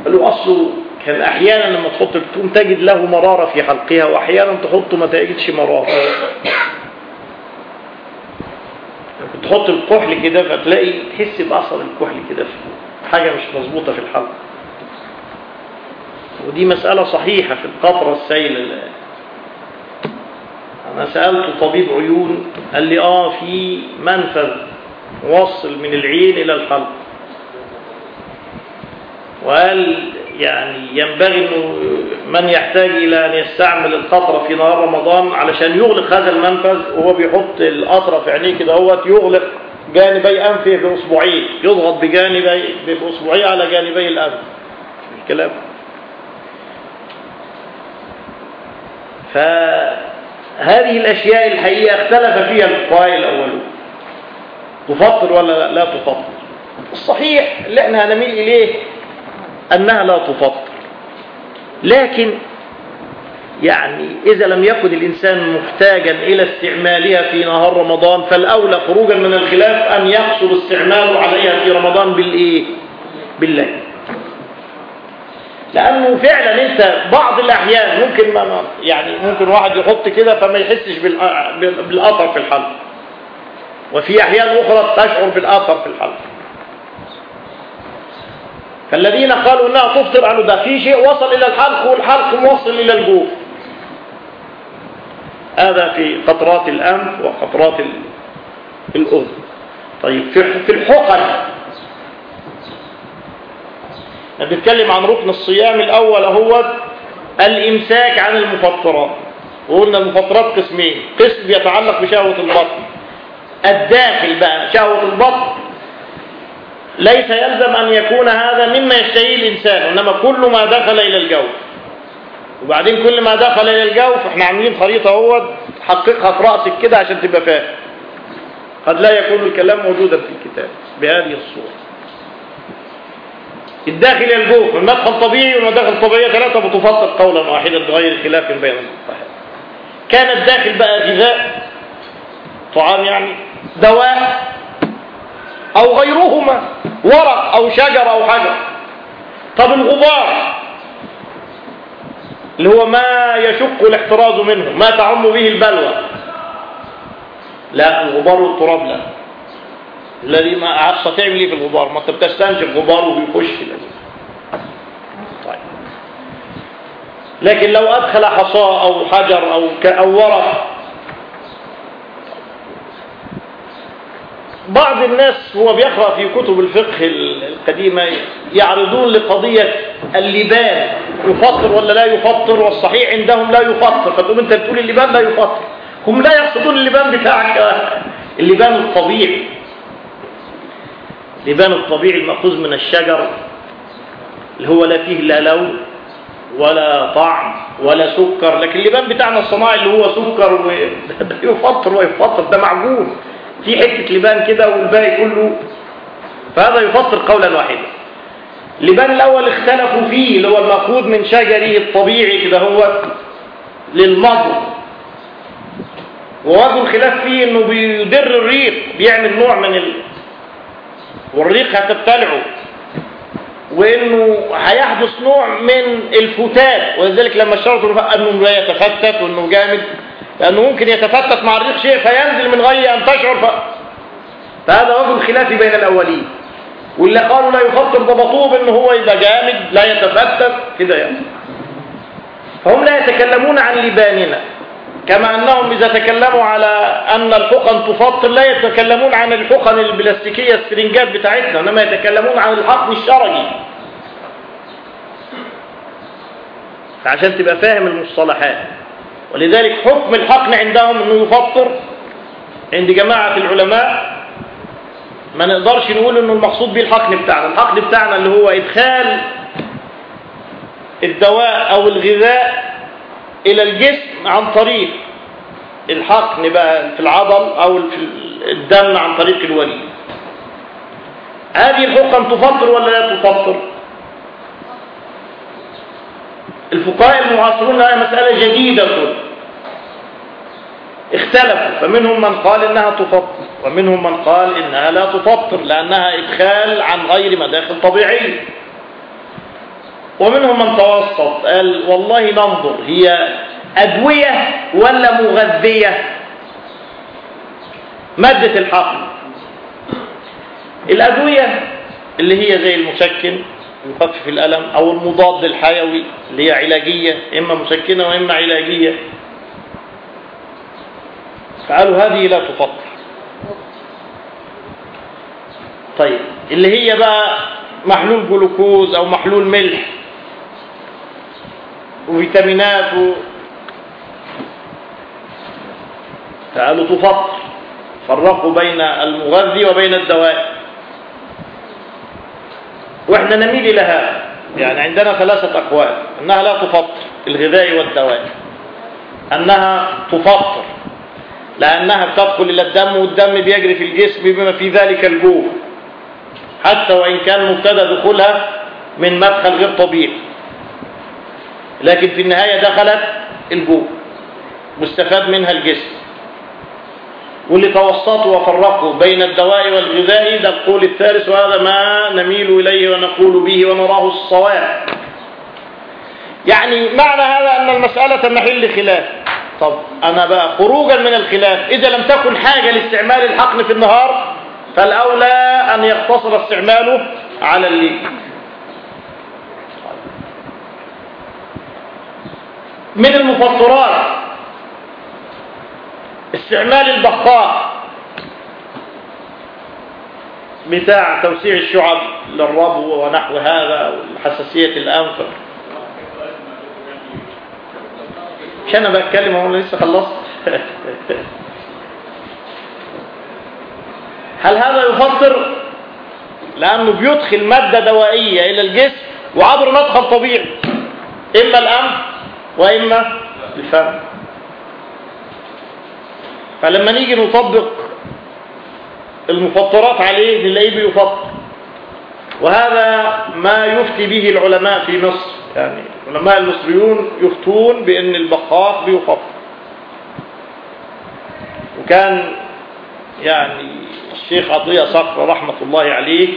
قالوا أصله كان أحيانا لما تحط الثوم تجد له مرارة في حلقها وأحيانا تحطه ما تجدش مرارة. تحط الكحل كده فتلاقي تحس بأثر الكحل كده في حاجة مش مظبوطة في الحلق ودي مسألة صحيحة في القطرة السائلة أنا سألت طبيب عيون قال لي آه في منفذ موصل من العين إلى الحلق. وقال يعني ينبغي إنه من يحتاج إلى أن يستعمل القطرة في نهار رمضان علشان يغلق هذا المنفذ وهو بيحط القطرة في عينيه كده هوت يغلق جانبي أنفه باصبعيه يضغط بجانبي باصبعيه على جانبي الأنف. الكلام. فهذه الأشياء الحقيقة اختلف فيها الفقهاء الاولون تفطر ولا لا, لا تفطر. الصحيح اللي إحنا هنميل إليه أنها لا تفطر. لكن يعني إذا لم يكن الإنسان محتاجا إلى استعمالها في نهار رمضان فالأولى خروجا من الخلاف أن يقصر استعماله عليها في رمضان بالإيه؟ بالليل. لأنه فعلا أنت بعض الأحيان ممكن ما يعني ممكن واحد يحط كده فما يحسش بالأثر في الحلق. وفي أحيان أخرى تشعر بالأثر في الحلق. فالذين قالوا إنها تفطر عنه ده في شيء وصل إلى الحلق والحلق موصل إلى الجوف هذا في قطرات الأنف وقطرات الأذن. طيب في الحقن بنتكلم عن ركن الصيام الأول هو الإمساك عن المفطرات. وقلنا المفطرات قسمين. قسم يتعلق بشهوة البطن. الداخل بقى شهوة البطن. ليس يلزم أن يكون هذا مما يشتهيه الإنسان إنما كل ما دخل إلى الجوف وبعدين كل ما دخل إلى الجوف إحنا عاملين خريطة هو حققها في رأسك كده عشان تبقى فاهم. قد لا يكون الكلام موجودا في الكتاب بهذه الصورة. الداخل الجوف المدخل طبيعي والمداخل طبيعية ثلاثة بتفصل قولا واحدا بغير خلاف بين الفقهاء كان الداخل بقى غذاء طعام يعني دواء أو غيرهما ورق أو شجر أو حجر طب الغبار اللي هو ما يشق الاحتراز منه ما تعم به البلوى. لا الغبار والتراب لا. الذي ما عارفه تعمل إيه في الغبار ما انت بتستنشق غبار وبيخش طيب. لكن لو أدخل حصى أو حجر أو أو ورق بعض الناس هو بيقرأ في كتب الفقه القديمة يعرضون لقضية اللبان يفطر ولا لا يفطر والصحيح عندهم لا يفطر فتقوم أنت بتقول اللبان لا يفطر. هم لا يقصدون اللبان بتاعك. اللبان الطبيعي اللبان الطبيعي المأخوذ من الشجر اللي هو لا فيه لا لون ولا طعم ولا سكر لكن اللبان بتاعنا الصناعي اللي هو سكر ويفطر (laughs) ويفطر ده معجون. في حتة لبان كده والباقي كله. فهذا يفطر قولا واحدا. اللبان الأول اختلفوا فيه اللي هو المأخوذ من شجره الطبيعي كده هو للمضغ. ووجه الخلاف فيه إنه بيدر الريق بيعمل نوع من ال... والريق هتبتلعه. وإنه هيحدث نوع من الفتات ولذلك لما اشترطوا إنه لا يتفتت وإنه جامد لأنه ممكن يتفتت مع الريق شيء فينزل من غير أن تشعر ف... فهذا وجه الخلاف بين الأولين. واللي قالوا لا يفطر ضبطوه بأنه هو يبقى جامد لا يتفتت كده يعني. فهم لا يتكلمون عن لباننا. كما أنهم إذا تكلموا على أن الحقن تفطر لا يتكلمون عن الحقن البلاستيكية السرنجات بتاعتنا إنما يتكلمون عن الحقن الشرعي عشان تبقى فاهم المصطلحات. ولذلك حكم الحقن عندهم إنه يفطر عند جماعة العلماء. ما نقدرش نقول إنه المقصود به الحقن بتاعنا. الحقن بتاعنا اللي هو إدخال الدواء أو الغذاء إلى الجسم عن طريق الحقن بقى في العضل أو في الدم عن طريق الولي. هذه الحقن تفطر ولا لا تفطر؟ الفقهاء المعاصرون لها مسألة جديدة اختلفوا. فمنهم من قال إنها تفطر ومنهم من قال إنها لا تفطر لأنها إدخال عن غير مداخل طبيعية ومنهم من توسط. قال والله ننظر هي أدوية ولا مغذية؟ مادة الحقن. الأدوية اللي هي زي المسكن يخفف الألم أو المضاد الحيوي اللي هي علاجية إما مسكنة وإما علاجية. قالوا هذه لا تفطر طيب اللي هي بقى محلول جلوكوز أو محلول ملح. وفيتامينات و... قالوا تفطر فرقوا بين المغذي وبين الدواء. وإحنا نميل إلى هذا. يعني عندنا ثلاثة أقوال. أنها لا تفطر الغذاء والدواء. أنها تفطر. لأنها بتدخل إلى الدم والدم بيجري في الجسم بما في ذلك الجوع. حتى وإن كان مبتدأ دخولها من مدخل غير طبيعي. لكن في النهاية دخلت الجوع مستفاد منها الجسم. واللي توسطوا وفرقوا بين الدواء والغذاء ده القول الثالث وهذا ما نميل إليه ونقول به ونراه الصواب. يعني معنى هذا أن المسألة محل خلاف طب أنا بقى خروجا من الخلاف. إذا لم تكن حاجة لاستعمال الحقن في النهار فالأولى أن يقتصر استعماله على الليل من المفطرات. استعمال البخار بتاع توسيع الشعب للربو ونحو هذا وحساسية الأنف مش أنا بتكلم أهو لسه خلصت. (laughs) هل هذا يفطر؟ لأنه بيدخل مادة دوائية إلى الجسم وعبر مدخل طبيعي إما الأنف وإما الفم فلما نيجي نطبق المفطرات عليه نلاقيه بيفطر وهذا ما يفتي به العلماء في مصر. يعني العلماء المصريون يفتون بأن البخاخ بيفطر. وكان يعني الشيخ عطية صقر رحمة الله عليه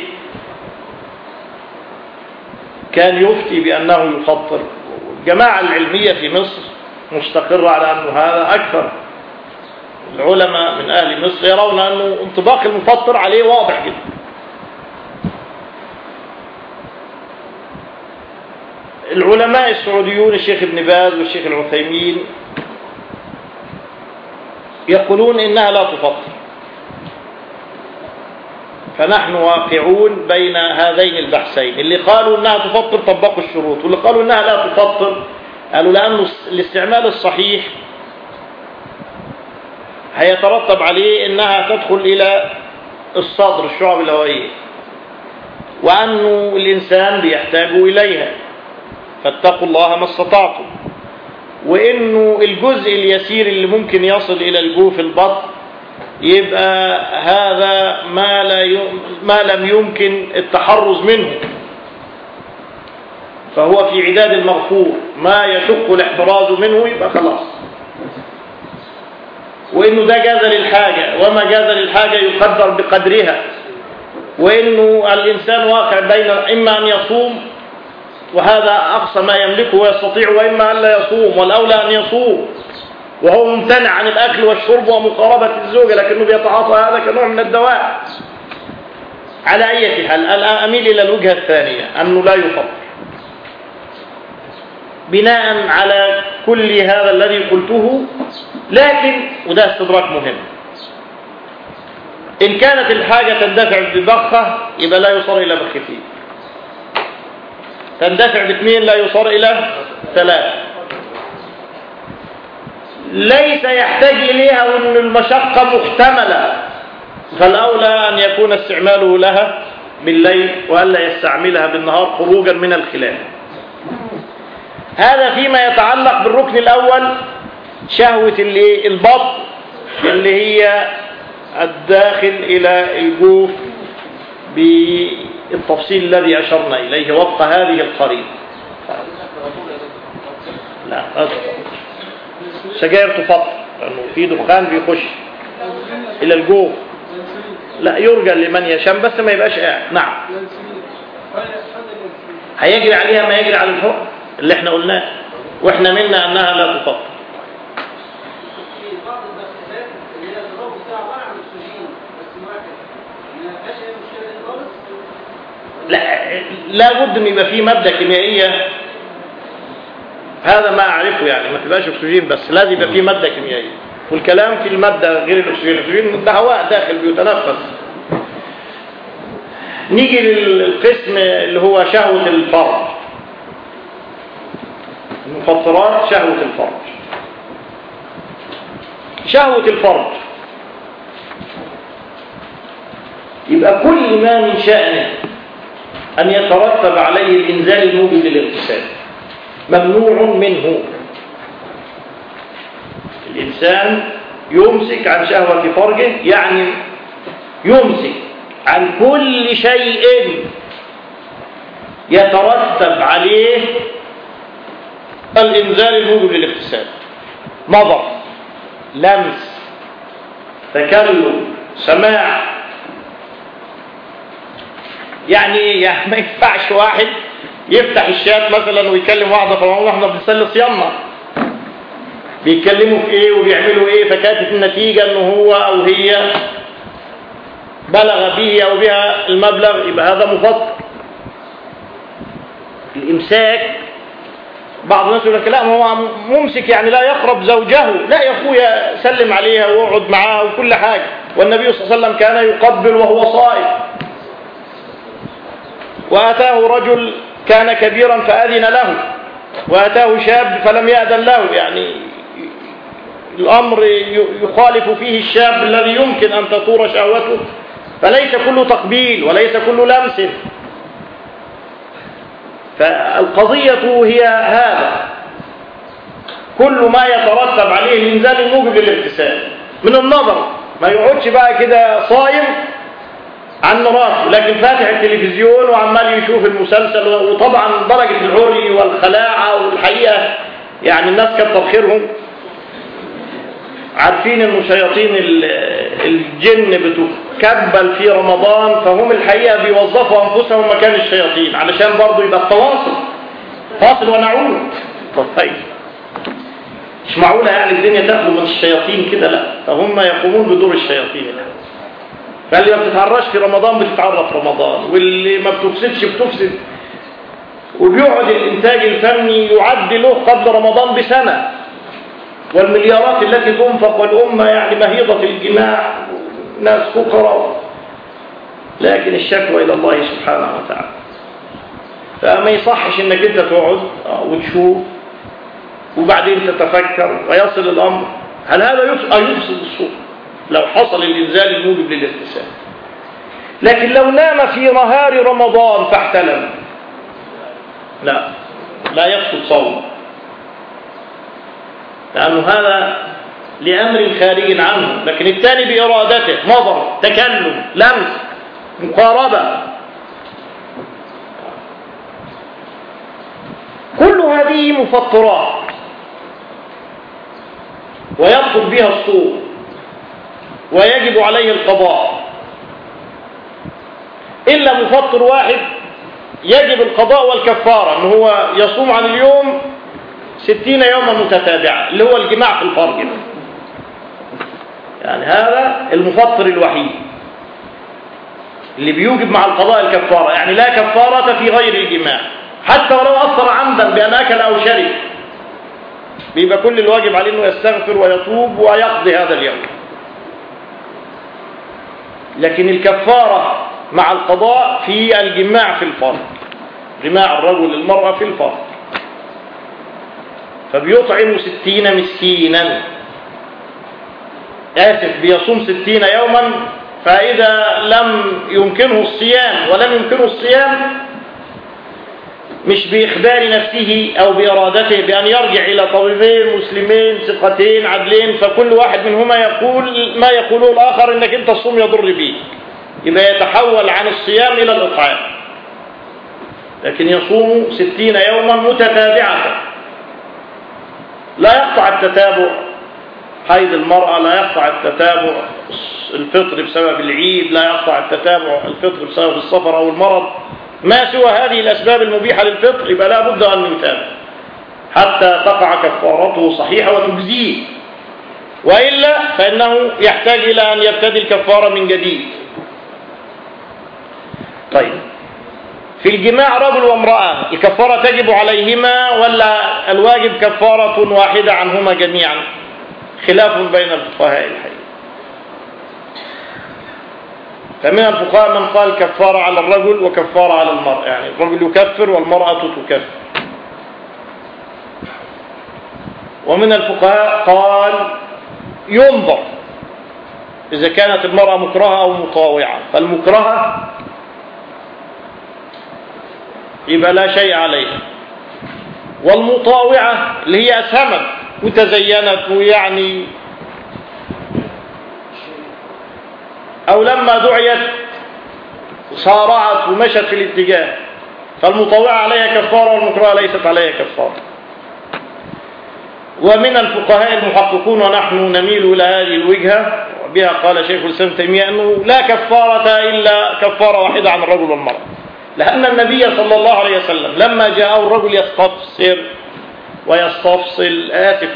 كان يفتي بأنه يفطر. الجماعة العلمية في مصر مستقرة على أنه هذا أكثر. العلماء من أهل مصر يرون أنه انطباق المفطر عليه واضح جدا. العلماء السعوديون الشيخ ابن باز والشيخ العثيمين يقولون إنها لا تفطر. فنحن واقعون بين هذين البحثين. اللي قالوا إنها تفطر طبقوا الشروط واللي قالوا إنها لا تفطر قالوا لأنه الاستعمال الصحيح هيترتب عليه إنها تدخل إلى الصدر الشعب الهوائيه وانه الإنسان بيحتاج إليها. فاتقوا الله ما استطعتم. وانه الجزء اليسير اللي ممكن يصل إلى الجوف البطن يبقى هذا ما, لا ما لم يمكن التحرز منه. فهو في عداد المغفور ما يشق الاحتراز منه يبقى خلاص. وإنه ده جاز للحاجة وما جاز للحاجة يقدر بقدرها. وإنه الإنسان واقع بين إما أن يصوم وهذا أقصى ما يملكه ويستطيع وإما أن لا يصوم والأولى أن يصوم. وهو ممتنع عن الأكل والشرب ومقاربة الزوجة لكنه بيتعاطى هذا كنوع من الدواء على أي حال أميل إلى الوجهة الثانية أنه لا يفطر بناء على كل هذا الذي قلته لكن وده استدراك مهم. إن كانت الحاجة تندفع ببخة يبقى لا يصار إلى بختين تندفع باثنين لا يصار إلى ثلاثة. ليس يحتاج إليها وأن المشقة محتملة. فالأولى أن يكون استعماله لها بالليل وألا يستعملها بالنهار خروجا من الخلاف. هذا فيما يتعلق بالركن الأول شهوة البطن اللي هي الداخل إلى الجوف بالتفصيل الذي أشرنا إليه. وفق هذه القرينة. لا سجاير تفطر لأنه في دخان بيخش إلى الجوف لا يرجى لمن يشم بس ما يبقاش قاعد. نعم. هيجري عليها ما يجري على الحر اللي إحنا قلناه وإحنا منا أنها لا تفطر لا لابد إن يبقى في مادة كيميائية هذا ما أعرفه يعني ما تبقاش أكسجين بس لازم يبقى في مادة كيميائية. والكلام في المادة غير الأكسجين الأكسجين ده هواء داخل بيتنفس. نيجي للقسم اللي هو شهوة الفرج. مفطرات شهوة الفرج. شهوة الفرج. يبقى كل ما من شأنه أن يترتب عليه الإنزال الموجب للاغتسال. ممنوع منه. الإنسان يمسك عن شهوة فرجه يعني يمسك عن كل شيء يترتب عليه الإنزال الموجب للاغتسال نظر لمس تكلم سماع. يعني ما ينفعش واحد يفتح الشات مثلا ويكلم واحدة فالله إحنا بنصلي صيامنا بيتكلموا في إيه وبيعملوا إيه؟ فكانت النتيجه ان هو أو هي بلغ به أو بها المبلغ يبقى هذا مفطر الإمساك بعض الناس يقول لك لا هو ممسك يعني لا يقرب زوجه. لا يا أخويا سلم عليها واقعد معاها وكل حاجة. والنبي صلى الله عليه وسلم كان يقبل وهو صائم. وأتاه رجل كان كبيرا فأذن له وأتاه شاب فلم يأذن له يعني الأمر يخالف فيه الشاب الذي يمكن أن تثور شهوته فليس كل تقبيل وليس كل لمس. فالقضية هي هذا. كل ما يترتب عليه الإنزال الموجب للاغتسال من النظر. ما يقعدش بقى كده صايم عن راسه لكن فاتح التلفزيون وعمال يشوف المسلسل وطبعا درجة العري والخلاعة والحقيقة يعني الناس كتر خيرهم عارفين إنه شياطين الجن بتكبل في رمضان فهم الحقيقة بيوظفوا أنفسهم مكان الشياطين علشان برضه يبقى التواصل. فاصل ونعود. طيب. مش معقولة يعني الدنيا تاخده من الشياطين كده لا. فهم يقومون بدور الشياطين. فاللي ما بتتعرش في رمضان بتتعرف رمضان واللي ما بتفسدش بتفسد. وبيقعد الإنتاج الفني يعد له قبل رمضان بسنة. والمليارات التي تنفق والأمة يعني مهيضة الجماع ناس فقراء. لكن الشكوى إلى الله سبحانه وتعالى. فما يصحش إنك أنت تقعد وتشوف وبعدين تتفكر ويصل الأمر. هل هذا يفسد الصوم لو حصل الإنزال الموجب للاغتسال. لكن لو نام في نهار رمضان فاحتلم. لا لا يفسد صومه. لأنه هذا لأمر خارج عنه. لكن الثاني بإرادته نظر تكلم لمس مقاربة. كل هذه مفطرات ويبطل بها الصوم. ويجب عليه القضاء. إلا مفطر واحد يجب القضاء والكفارة أنه هو يصوم عن اليوم ستين يوما متتابعة اللي هو الجماع في الفرج. يعني هذا المفطر الوحيد اللي بيوجب مع القضاء الكفارة. يعني لا كفارة في غير الجماع. حتى ولو أثر عمدا بأن أكل أو شرب بيبقى كل الواجب عليه أنه يستغفر ويتوب ويقضي هذا اليوم. لكن الكفارة مع القضاء في الجماع في الفرج جماع الرجل للمرأة في الفرج فبيطعم ستين مسكينا. آسف بيصوم ستين يوما فإذا لم يمكنه الصيام ولم يمكنه الصيام مش بإخبار نفسه أو بإرادته بأن يرجع إلى طبيبين مسلمين ثقتين عدلين فكل واحد منهما يقول ما يقوله الآخر إنك أنت الصوم يضر بيك يبقى يتحول عن الصيام إلى الإطعام. لكن يصوم ستين يوما متتابعة. لا يقطع التتابع. حيض المرأة لا يقطع التتابع. الفطر بسبب العيد لا يقطع التتابع. الفطر بسبب السفر أو المرض. ما سوى هذه الأسباب المبيحة للفطر يبقى لا بد أن يتابع حتى تقع كفارته صحيحة وتجزيه. وإلا فإنه يحتاج إلى أن يبتدي الكفارة من جديد. طيب. في الجماع رجل وامرأة الكفارة تجب عليهما ولا الواجب كفارة واحدة عنهما جميعا؟ خلاف بين الفقهاء الحقيقة. فمن الفقهاء من قال كفارة على الرجل وكفارة على المرأة. يعني الرجل يكفر والمرأة تكفر. ومن الفقهاء قال ينظر إذا كانت المرأة مكرهة أو مطاوعة. فالمكرهة يبقى لا شيء عليها. والمطاوعة اللي هي أسهمت وتزينت ويعني أو لما دعيت صارعت ومشت في الاتجاه فالمطاوعة عليها كفارة والمكرهة ليست عليها كفارة. ومن الفقهاء المحققون ونحن نميل إلى هذه الوجهة وبها قال شيخ الإسلام تيمية أنه لا كفارة إلا كفارة واحدة عن الرجل والمرأة. لأن النبي صلى الله عليه وسلم لما جاءه الرجل يستفسر ويستفصل آسف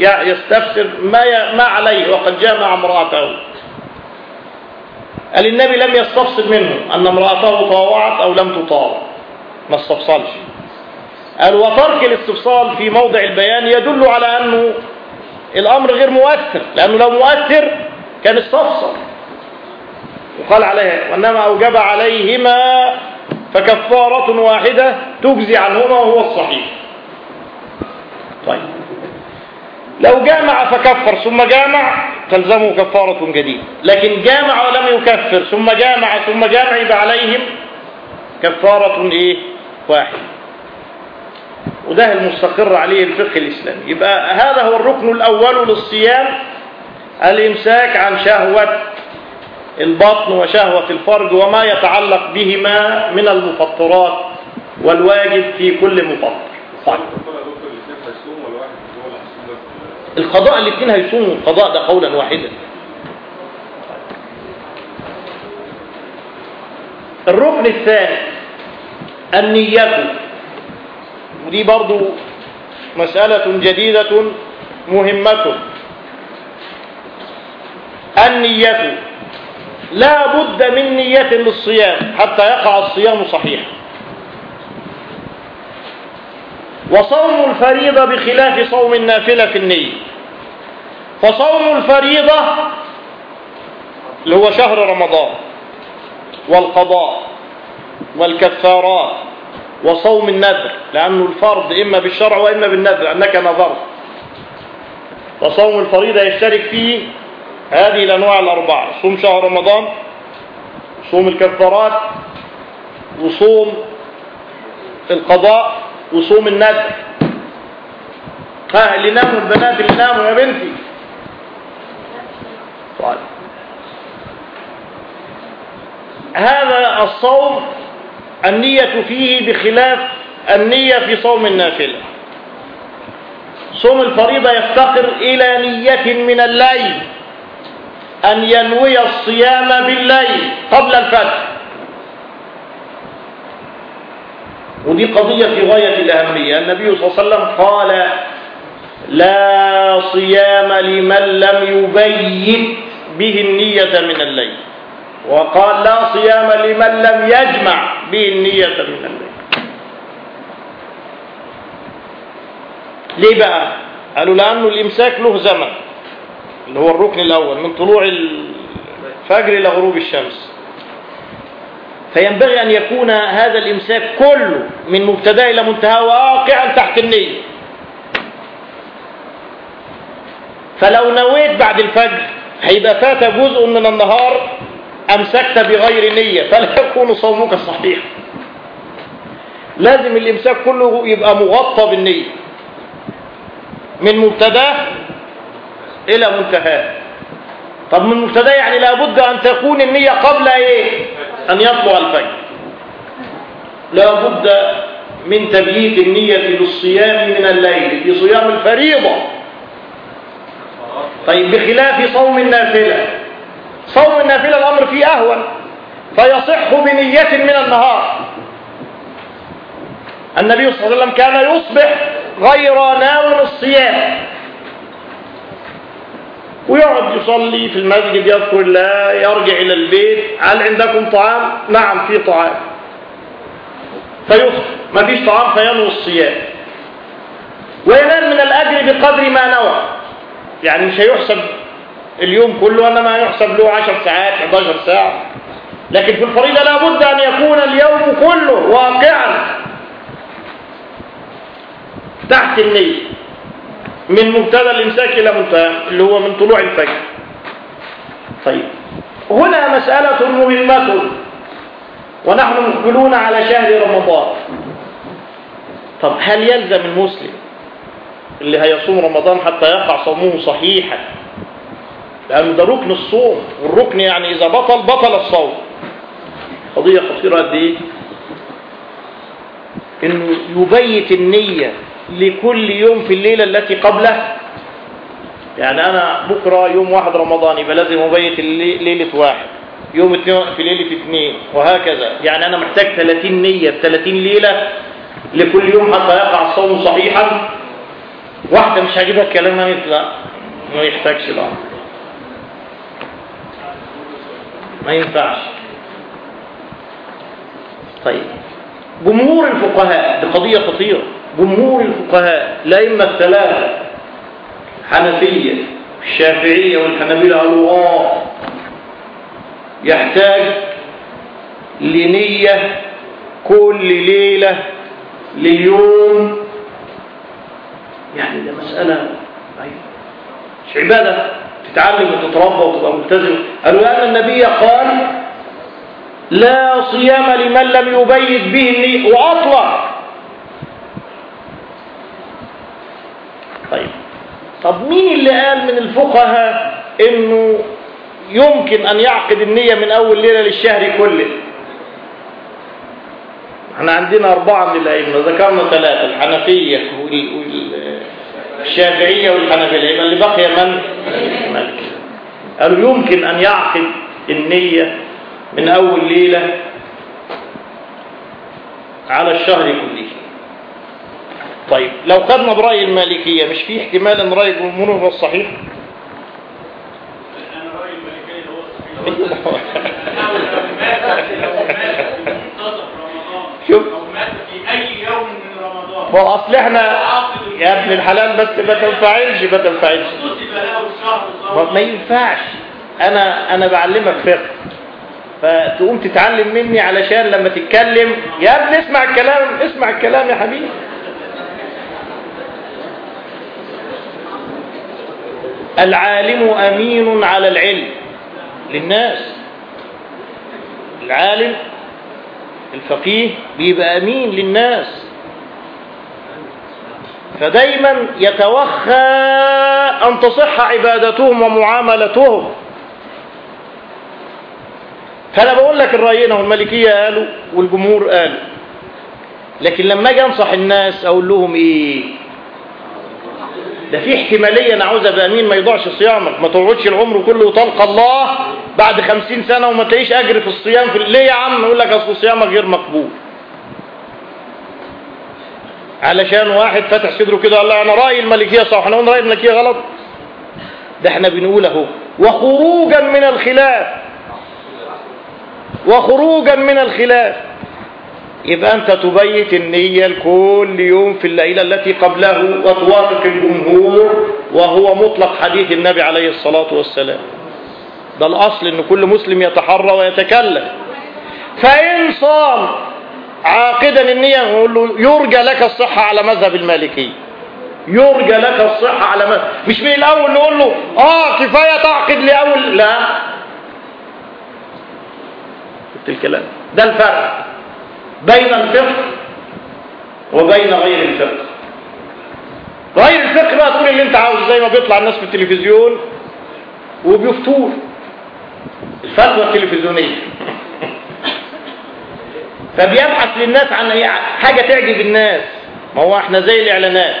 يستفسر ما ما عليه وقد جامع امرأته. قال النبي لم يستفصل منه أن امرأته طاوعت أو لم تطاوع. ما استفصلش. قال وترك الاستفصال في موضع البيان يدل على أنه الأمر غير مؤثر لأنه لو مؤثر كان استفصل. وقال عليها وإنما أوجب عليهما فكفارة واحدة تجزي عنهما وهو الصحيح. طيب. لو جامع فكفر ثم جامع تلزمه كفارة جديدة لكن جامع ولم يكفر ثم جامع ثم جامع عليهم كفارة إيه؟ واحدة. وده المستقر عليه الفقه الإسلامي. يبقى هذا هو الركن الأول للصيام الإمساك عن شهوة البطن وشهوة الفرج وما يتعلق بهما من المفطرات والواجب في كل مفطر. طيب. القضاء الاثنين هيصوموا القضاء ده قولا واحدا. الركن الثاني النية. ودي برضو مسألة جديدة مهمة. النية. لا بد من نية للصيام حتى يقع الصيام صحيحا. وصوم الفريضة بخلاف صوم النافلة في النية فصوم الفريضة اللي هو شهر رمضان والقضاء والكفارات وصوم النذر لأنه الفرض إما بالشرع وإما بالنذر أنك نذرت. وصوم الفريضة يشترك فيه هذه الأنواع الأربعة صوم شهر رمضان صوم الكفارات وصوم القضاء وصوم النذر ها اللي ناموا البنات اللي ناموا يا بنتي. طيب. هذا الصوم النية فيه بخلاف النية في صوم النافلة. صوم الفريضة يفتقر إلى نية من الليل أن ينوي الصيام بالليل قبل الفجر. ودي قضية في غاية الأهمية. النبي صلى الله عليه وسلم قال لا صيام لمن لم يبيت به النية من الليل. وقال لا صيام لمن لم يجمع به النية من الليل. ليه بقى؟ قالوا لأنه الإمساك له زمن. اللي هو الركن الأول من طلوع الفجر إلى غروب الشمس. فينبغي أن يكون هذا الإمساك كله من مبتدأ إلى منتهى واقعا تحت النية فلو نويت بعد الفجر هيبقى فات جزء من النهار أمسكت بغير نية فلا (laughs) يكون صومك صحيح. لازم الإمساك كله يبقى مغطى بالنية من مبتداه إلى منتهاه طب من مبتدأ يعني لابد أن تكون النية قبل إيه؟ أن يطلع الفجر. لابد من تبييت النية للصيام من الليل في صيام الفريضة. طيب بخلاف صوم النافلة. صوم النافلة الأمر فيه أهون فيصح بنية من النهار. النبي صلى الله عليه وسلم كان يصبح غير ناوي الصيام. ويقعد يصلي في المسجد يذكر الله يرجع إلى البيت. هل عندكم طعام؟ نعم في طعام. فيفطر ما فيش طعام فينوي الصيام. وينال من الأجر بقدر ما نوى. يعني مش هيحسب اليوم كله إنما يحسب له 10 ساعات 11 ساعة. لكن في الفريضة لابد أن يكون اليوم كله واقعا. تحت النية. من مبتدأ الإمساك إلى منتهى اللي هو من طلوع الفجر. طيب. هنا مسألة مهمة. ونحن مقبلون على شهر رمضان. طب هل يلزم المسلم اللي هيصوم رمضان حتى يقع صومه صحيحا؟ لأن ده ركن الصوم. والركن يعني إذا بطل بطل الصوم. قضية خطيرة قد إيه؟ إنه يبيت النية لكل يوم في الليلة التي قبله. يعني أنا بكرة يوم واحد رمضان يبقى لازم أبيت ليلة واحد. يوم اثنين في ليلة اثنين وهكذا. يعني أنا محتاج 30 نية ب 30 ليلة لكل يوم حتى يقع الصوم صحيحا. واحدة مش هجيبها الكلام ده لا ما يحتاجش الأمر ما ينفعش. طيب. جمهور الفقهاء دي قضية خطيرة. جمهور الفقهاء الأئمة الثلاثة حنفية الشافعية والحنابلة قالوا آه يحتاج لنية كل ليلة لليوم. يعني ده مسألة. مش عبادة تتعلم وتتربى وتبقى ملتزم. قالوا لأن النبي قال لا صيام لمن لم يبيت به النية. وأطلق طيب. طب مين اللي قال من الفقهاء إنه يمكن أن يعقد النية من أول ليلة للشهر كله؟ إحنا عندنا أربعة من الأئمة ذكرنا ثلاثة الحنفية وال- وال- الشافعية والحنفية يبقى اللي بقي من؟ مالك قالوا يمكن أن يعقد النية من أول ليلة على الشهر كله. طيب لو خدنا برأي المالكية مش في احتمال إن رأي الجمهور هو الصحيح؟ أنا رايي الملكيه هو الصحيح. (laughs) لو مات في منتصف رمضان شوف. أو مات في أي يوم من رمضان. ما هو أصل إحنا يا ابن الحلال بس ما تنفعلش ما تنفعلش. ما ينفعش. أنا أنا بعلمك فقه. فتقوم تتعلم مني علشان لما تتكلم. يا ابني اسمع الكلام اسمع الكلام يا حبيبي. العالم أمين على العلم. للناس. العالم الفقيه بيبقى أمين للناس. فدايما يتوخى أن تصح عبادتهم ومعاملتهم. فأنا بقول لك الرأيين والملكية قالوا والجمهور قالوا. لكن لما أجي أنصح الناس أقول لهم إيه؟ ده في احتمالية أنا أبقى أمين ما يضيعش صيامك ما تقعدش العمر كله وتلقى الله بعد خمسين سنة وما تلاقيش أجر في الصيام في ليه يا عم؟ يقول لك أصل صيامك غير مقبول. علشان واحد فتح صدره كده قال لا أنا رايي الملكية صح إحنا قلنا رأي الملكية غلط. ده إحنا بنقول أهو. وخروجا من الخلاف. وخروجا من الخلاف. يبقى أنت تبيت النية لكل يوم في الليلة التي قبله وتوافق الجمهور وهو مطلق حديث النبي عليه الصلاة والسلام. ده الأصل إن كل مسلم يتحرى ويتكلم. فإن صام عاقدا النية نقول له يرجى لك الصحة على مذهب المالكي يرجى لك الصحة على مذهب. مش من الأول نقول له آه كفاية تعقد لأول. لا. قلت الكلام؟ ده الفرق. بين الفقه وبين غير الفقه. غير الفقه بقى تقول اللي انت عاوز زي ما بيطلع الناس في التلفزيون وبيفتور الفتوى التلفزيونية. (laughs) فبيبحث للناس عن حاجة تعجب الناس. ما هو إحنا زي الإعلانات.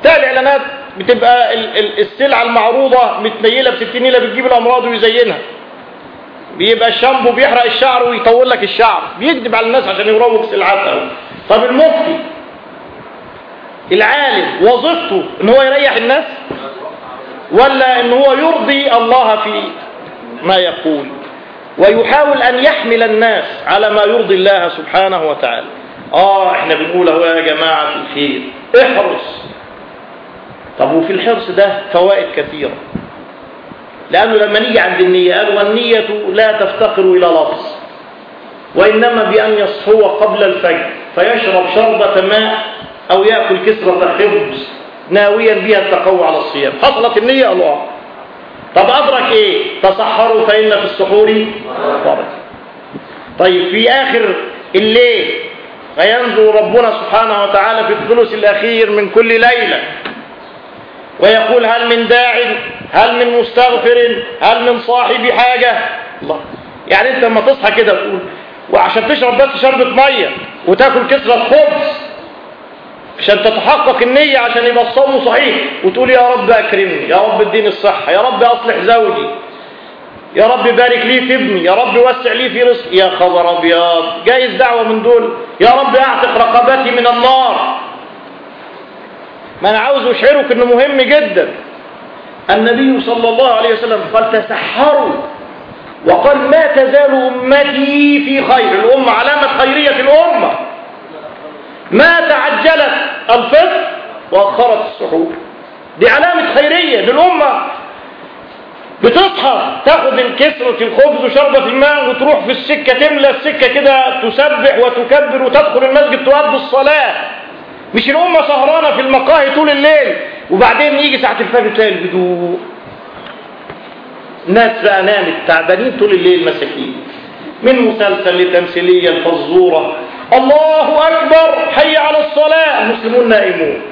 بتاع الإعلانات بتبقى ال- ال- السلعة المعروضة متنيلة بستين نيلة بتجيب الأمراض ويزينها. بيبقى الشامبو بيحرق الشعر ويطول لك الشعر بيكذب على الناس عشان يروج سلعتها طب المفتي؟ العالم وظيفته إن هو يريح الناس؟ ولا إن هو يرضي الله في ما يقول؟ ويحاول أن يحمل الناس على ما يرضي الله سبحانه وتعالى. آه إحنا بنقول أهو يا جماعة في الخير احرص. طب وفي الحرص ده فوائد كثيرة. لأنه لما نيجي عند النية قال والنية لا تفتقر إلى لفظ وإنما بأن يصحو قبل الفجر فيشرب شربة ماء أو يأكل كسرة خبز ناويا بها التقوى على الصيام. حصلت النية الله طب أدرك إيه؟ تصحروا فإن في السحور بركة طيب في آخر الليل فينزل ربنا سبحانه وتعالى في الثلث الأخير من كل ليلة ويقول هل من داع؟ هل من مستغفر؟ هل من صاحب حاجة؟ الله. يعني انت لما تصحى كده وتقول وعشان تشرب بس شربة مية وتاكل كسرة خبز عشان تتحقق النية عشان يبقى الصوم صحيح وتقول يا رب أكرمني يا رب اديني الصحة يا رب أصلح زوجي يا رب بارك لي في ابني يا رب وسع لي في رزقي. يا خبر أبيض جايز دعوة من دول. يا رب أعتق رقبتي من النار. ما أنا عاوز أشعرك أنه مهم جدا. النبي صلى الله عليه وسلم قال تسحروا وقال ما تزال أمتي في خير. الأمة علامة خيرية الأمة. ما تعجلت الفطر وأخرت السحور. دي علامة خيرية للأمة. بتصحى تاخد الكسرة الخبز وشربة الماء وتروح في السكة تملى السكة كده تسبح وتكبر وتدخل المسجد تؤدي الصلاة. مش الأمة سهرانة في المقاهي طول الليل وبعدين يجي ساعة الفجر تلاقي الهدوء. ناس بقى نامت تعبانين طول الليل مساكين من مسلسل لتمثيلية الفزورة. الله أكبر حي على الصلاة. المسلمون نائمون.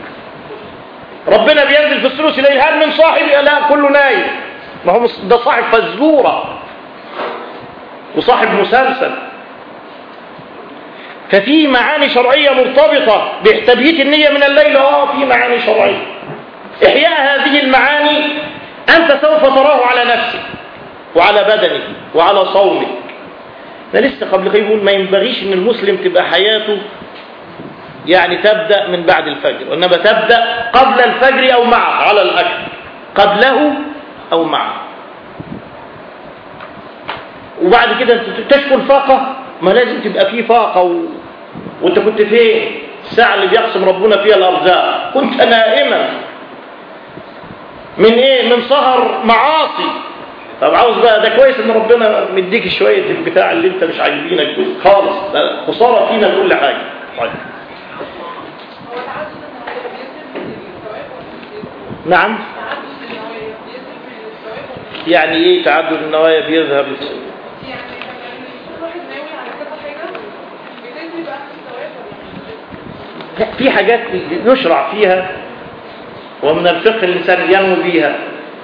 ربنا بينزل في الثلث الليل هل من صاحب لا كله نايم. ما هو ده صاحب فزورة. وصاحب مسلسل. ففي معاني شرعية مرتبطة. بتبييت النية من الليل. آه في معاني شرعية. إحياء هذه المعاني أنت سوف تراه على نفسك وعلى بدنك وعلى صومك. أنا لسه قبل كده يقول ما ينبغيش أن المسلم تبقى حياته يعني تبدأ من بعد الفجر وإنما تبدأ قبل الفجر أو معه على الأكل. قبله أو معه. وبعد كده تشكو الفاقة ما لازم تبقى فيه فاقة. وانت كنت فين الساعة اللي بيقسم ربنا فيها الأرزاق. كنت نائما. من إيه؟ من سهر معاصي. طب عاوز بقى ده كويس إن ربنا مديك شوية البتاع اللي أنت مش عاجبينك دول. خالص. خسارة فينا كل حاجة. طيب. نعم. يعني إيه تعدد النوايا بيذهب في حاجات يشرع فيها ومن الفقه الإنسان ينوي بها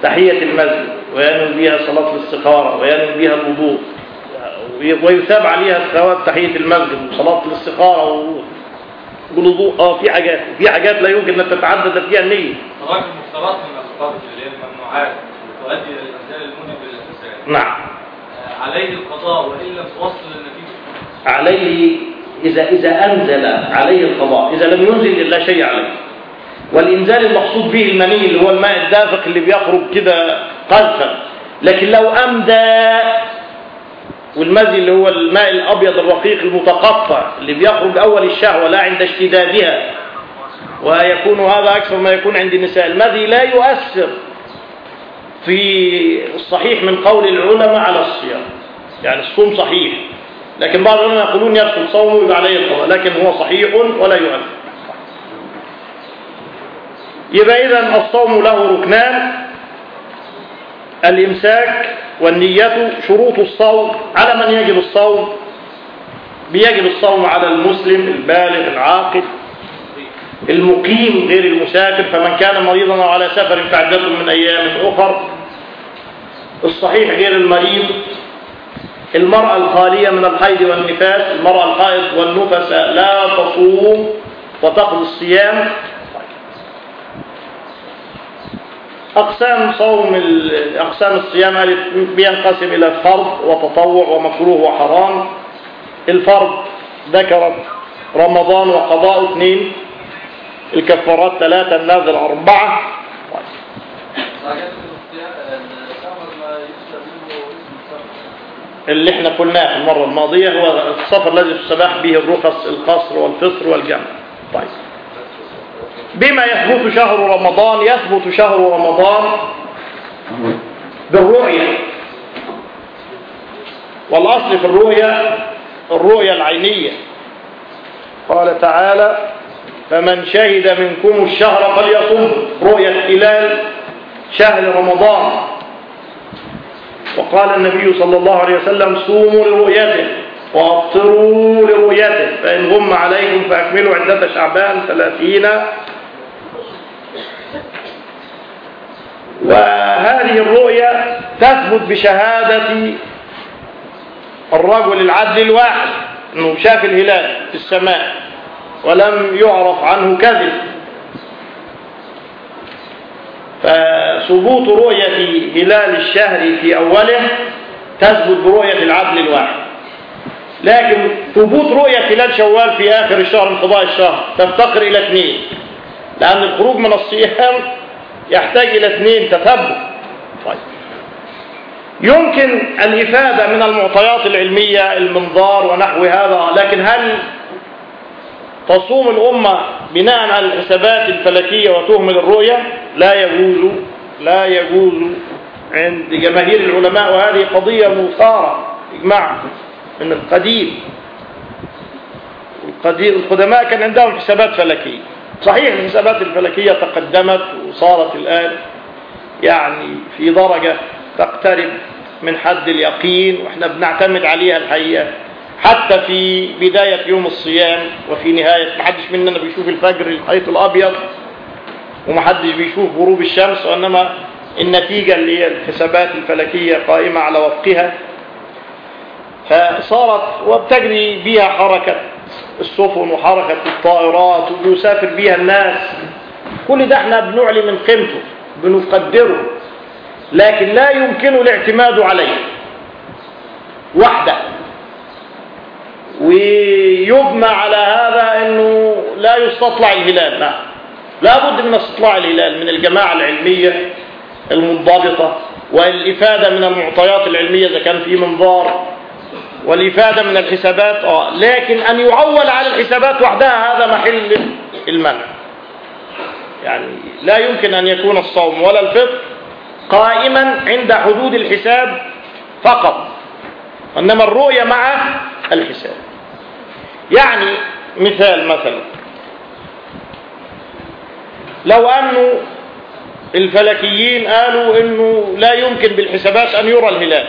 تحية المسجد وينوي بها صلاة الاستخارة وينوي بها الوضوء ويثاب عليها ثواب تحية المسجد وصلاة الاستخارة والوضوء. آه في حاجات في حاجات لا يمكن أن تتعدد فيها النية. تراك المفترض من الأخطار اللي هي الممنوعات تؤدي إلى الإنزال الموجب للإنسان. نعم. عليه القضاء وإن لم توصل النتيجة. عليه إذا إذا أنزل عليه القضاء إذا لم ينزل لا شيء عليه. والإنزال المقصود به المني اللي هو الماء الدافق اللي بيخرج كده قذفا. لكن لو أمدى والمزي اللي هو الماء الأبيض الرقيق المتقطع اللي بيخرج أول الشهوة لا عند اشتدادها ويكون هذا أكثر ما يكون عند النساء. المذي لا يؤثر في الصحيح من قول العلماء على الصيام. يعني الصوم صحيح. لكن بعض العلماء يقولون يدخل صومه يبقى عليه القضاء لكن هو صحيح ولا يؤثر يبقى إذا الصوم له ركنان الإمساك والنية شروط الصوم على من يجب الصوم. بيجب الصوم على المسلم البالغ العاقل المقيم غير المسافر. فمن كان مريضا أو على سفر فعدة من أيام أخر الصحيح غير المريض. المرأة الخالية من الحيض والنفاس المرأة الحائض والنفس لا تصوم وتقضي الصيام. أقسام صوم أقسام الصيام بينقسم إلى فرض وتطوع ومكروه وحرام. الفرض ذكرت رمضان وقضاء اثنين الكفارات ثلاثة النذر أربعة طيب. حاجات الاختيار السفر ما يسلم منه اسم السفر اللي إحنا قلناه في المرة الماضية هو السفر الذي تستباح به الرخص القصر والفطر والجمع. طيب. بما يثبت شهر رمضان يثبت شهر رمضان بالرؤية. والأصل في الرؤية الرؤية العينية. قال تعالى فمن شهد منكم الشهر فليصم. رؤية هلال شهر رمضان. وقال النبي صلى الله عليه وسلم صوموا لرؤيته وأفطروا لرؤيته. فإن غم عليكم فأكملوا عدة شعبان ثلاثين. وهذه الرؤية تثبت بشهادة الرجل العدل الواحد إنه شاف الهلال في السماء ولم يعرف عنه كذب. فثبوت رؤية هلال الشهر في أوله تثبت برؤية العدل الواحد. لكن ثبوت رؤية هلال شوال في آخر الشهر انقضاء الشهر تفتقر إلى اثنين. لأن الخروج من الصيام يحتاج إلى اثنين تثبت. طيب. يمكن الإفادة من المعطيات العلمية المنظار ونحو هذا لكن هل تصوم الأمة بناء على الحسابات الفلكية وتهمل الرؤية لا يجوز لا يجوز عند جماهير العلماء وهذه قضية مثارة إجماع من القديم. القديم القدماء كان عندهم حسابات فلكية. صحيح الحسابات الفلكية تقدمت وصارت الآن يعني في درجة تقترب من حد اليقين وإحنا بنعتمد عليها الحقيقة. حتى في بداية يوم الصيام وفي نهاية محدش مننا بيشوف الفجر الحيط الأبيض ومحدش بيشوف غروب الشمس وإنما النتيجة اللي هي الحسابات الفلكية قائمة على وفقها. فصارت وبتجري بها حركة السفن وحركة الطائرات ويسافر بها الناس. كل ده إحنا بنعلي من قيمته بنقدره لكن لا يمكن الاعتماد عليه. وحده. ويبنى على هذا إنه لا يستطلع الهلال. لا. لا بد من استطلاع الهلال من الجماعة العلمية المنضبطة والإفادة من المعطيات العلمية إذا كان في منظار والإفادة من الحسابات. آه لكن أن يعول على الحسابات وحدها هذا محل المنع يعني لا يمكن أن يكون الصوم ولا الفطر قائما عند حدود الحساب فقط إنما الرؤية مع الحساب. يعني مثال مثلا. لو أنه الفلكيين قالوا أنه لا يمكن بالحسابات أن يرى الهلال.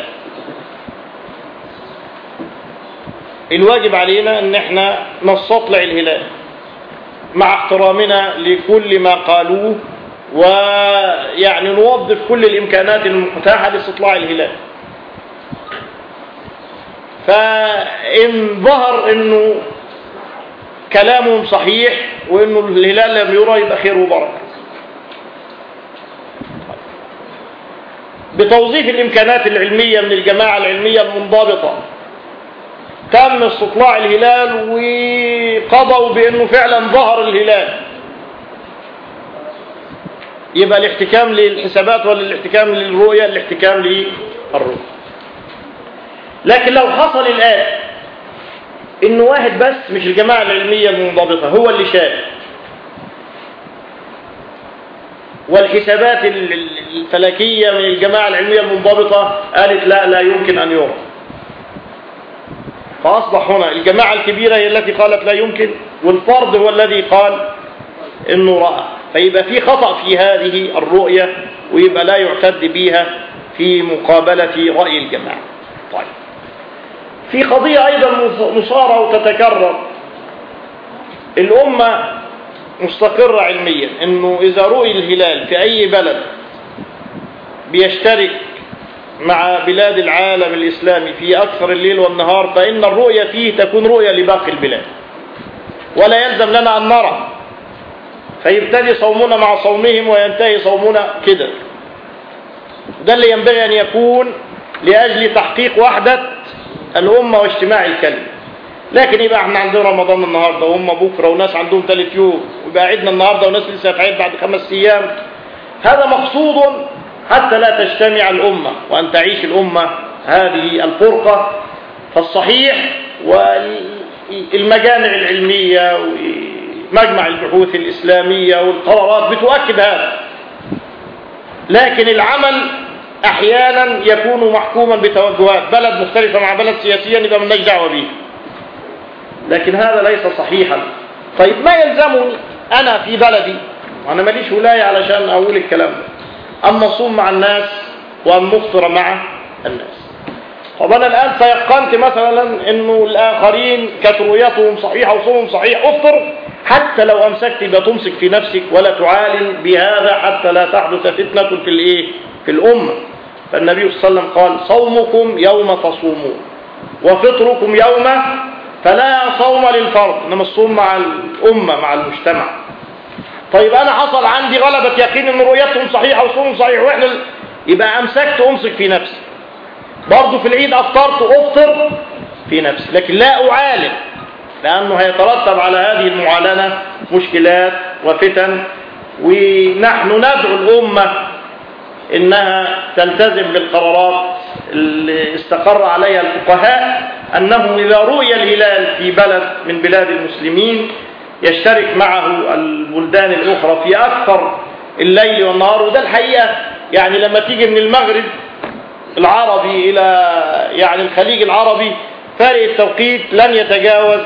الواجب علينا أن إحنا نستطلع الهلال مع احترامنا لكل ما قالوه ويعني نوظف كل الإمكانات المتاحة لاستطلاع الهلال. فإن ظهر أنه كلامهم صحيح وأنه الهلال لم يرى يبقى خير وبركة. بتوظيف الإمكانات العلمية من الجماعة العلمية المنضبطة تم استطلاع الهلال وقضوا بأنه فعلا ظهر الهلال. يبقى الاحتكام للحسابات ولا الاحتكام للرؤية الاحتكام للرؤية. لكن لو حصل الآن إنه واحد بس مش الجماعة العلمية المنضبطة هو اللي شاف والحسابات الفلكية من الجماعة العلمية المنضبطة قالت لا لا يمكن أن يرى فأصبح هنا الجماعة الكبيرة هي التي قالت لا يمكن والفرد هو الذي قال إنه رأى. فيبقى في خطأ في هذه الرؤية ويبقى لا يعتد بها في مقابلة رأي الجماعة. طيب. في قضية أيضا مصارة وتتكرر. الأمة مستقرة علميا أنه إذا رؤي الهلال في أي بلد بيشترك مع بلاد العالم الإسلامي في أكثر الليل والنهار فإن الرؤية فيه تكون رؤية لباقي البلاد. ولا يلزم لنا أن نرى. فيبتدي صومنا مع صومهم وينتهي صومنا كده. ده اللي ينبغي أن يكون لأجل تحقيق وحدة الأمة واجتماع الكلمة. لكن يبقى إحنا عندنا رمضان النهارده وهم بكرة وناس عندهم ثالث يوم ويبقى عيدنا النهارده وناس لسه هتعيد بعد خمس أيام هذا مقصود حتى لا تجتمع الأمة وأن تعيش الأمة هذه الفرقة فالصحيح والمجامع العلمية ومجمع البحوث الإسلامية والقرارات بتؤكد هذا. لكن العمل أحيانا يكون محكوما بتوجهات بلد مختلفة مع بلد سياسيا يبقى مالناش دعوة بيه. لكن هذا ليس صحيحا. طيب ما يلزمني أنا في بلدي؟ وأنا ماليش ولاية علشان أقول الكلام ده. أن نصوم مع الناس وأن نفطر مع الناس. طب أنا الآن تيقنت مثلا إنه الآخرين كانت رؤيتهم صحيحة وصومهم صحيح. أفطر حتى لو أمسكت يبقى تمسك في نفسك ولا تعالن بهذا حتى لا تحدث فتنة في الإيه؟ في الأمة. فالنبي صلى الله عليه وسلم قال صومكم يوم تصومون وفطركم يوم فلا صوم للفرد. إنما الصوم مع الأمة مع المجتمع. طيب أنا حصل عندي غلبة يقين إن رؤيتهم صحيحة وصومهم صحيح. وإحنا ال- يبقى أمسكت أمسك في نفسي برضه في العيد أفطرت افطر في نفسي لكن لا اعالج لأنه هيترتب على هذه المعالنة مشكلات وفتن ونحن ندعو الأمة إنها تلتزم بالقرارات اللي استقر عليها الفقهاء انه إذا رؤي الهلال في بلد من بلاد المسلمين يشترك معه البلدان الأخرى في أكثر الليل والنهار وده الحقيقة يعني لما تيجي من المغرب العربي إلى يعني الخليج العربي فارق التوقيت لن يتجاوز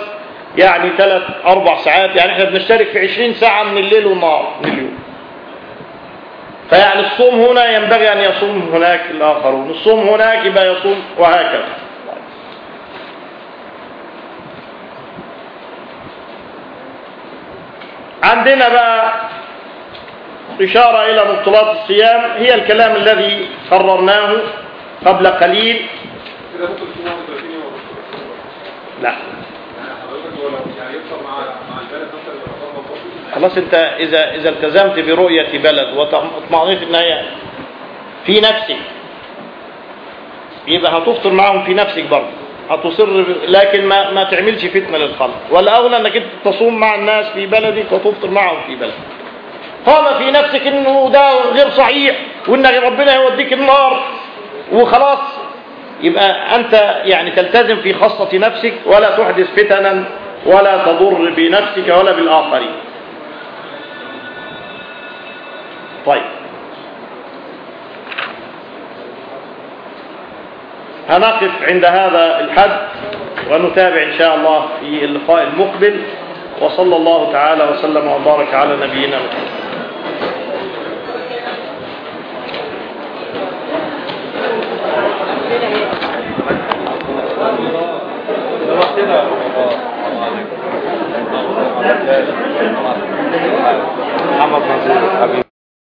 يعني ثلاث أربع ساعات. يعني إحنا بنشترك في عشرين ساعة من الليل والنهار من اليوم. فيعني الصوم هنا ينبغي أن يصوم هناك الآخرون. الصوم هناك يبقى يصوم وهكذا. عندنا بقى إشارة إلى مبطلات الصيام. هي الكلام الذي قررناه قبل قليل. كده ممكن يكون 31 يوم لا. خلاص انت إذا إذا التزمت برؤية بلد واطمأنيت ان هي في نفسك يبقى هتفطر معهم في نفسك برضه. هتصر لكن ما ما تعملش فتنة للخلق والاولى إنك أنت تصوم مع الناس في بلدك وتفطر معهم في بلدك قام في نفسك إنه ده غير صحيح وإن ربنا يوديك النار. وخلاص يبقى أنت يعني تلتزم في خاصة نفسك ولا تحدث فتنا ولا تضر بنفسك ولا بالآخرين. طيب. هنقف عند هذا الحد ونتابع إن شاء الله في اللقاء المقبل وصلى الله تعالى وسلم وبارك على نبينا محمد. محمد منصور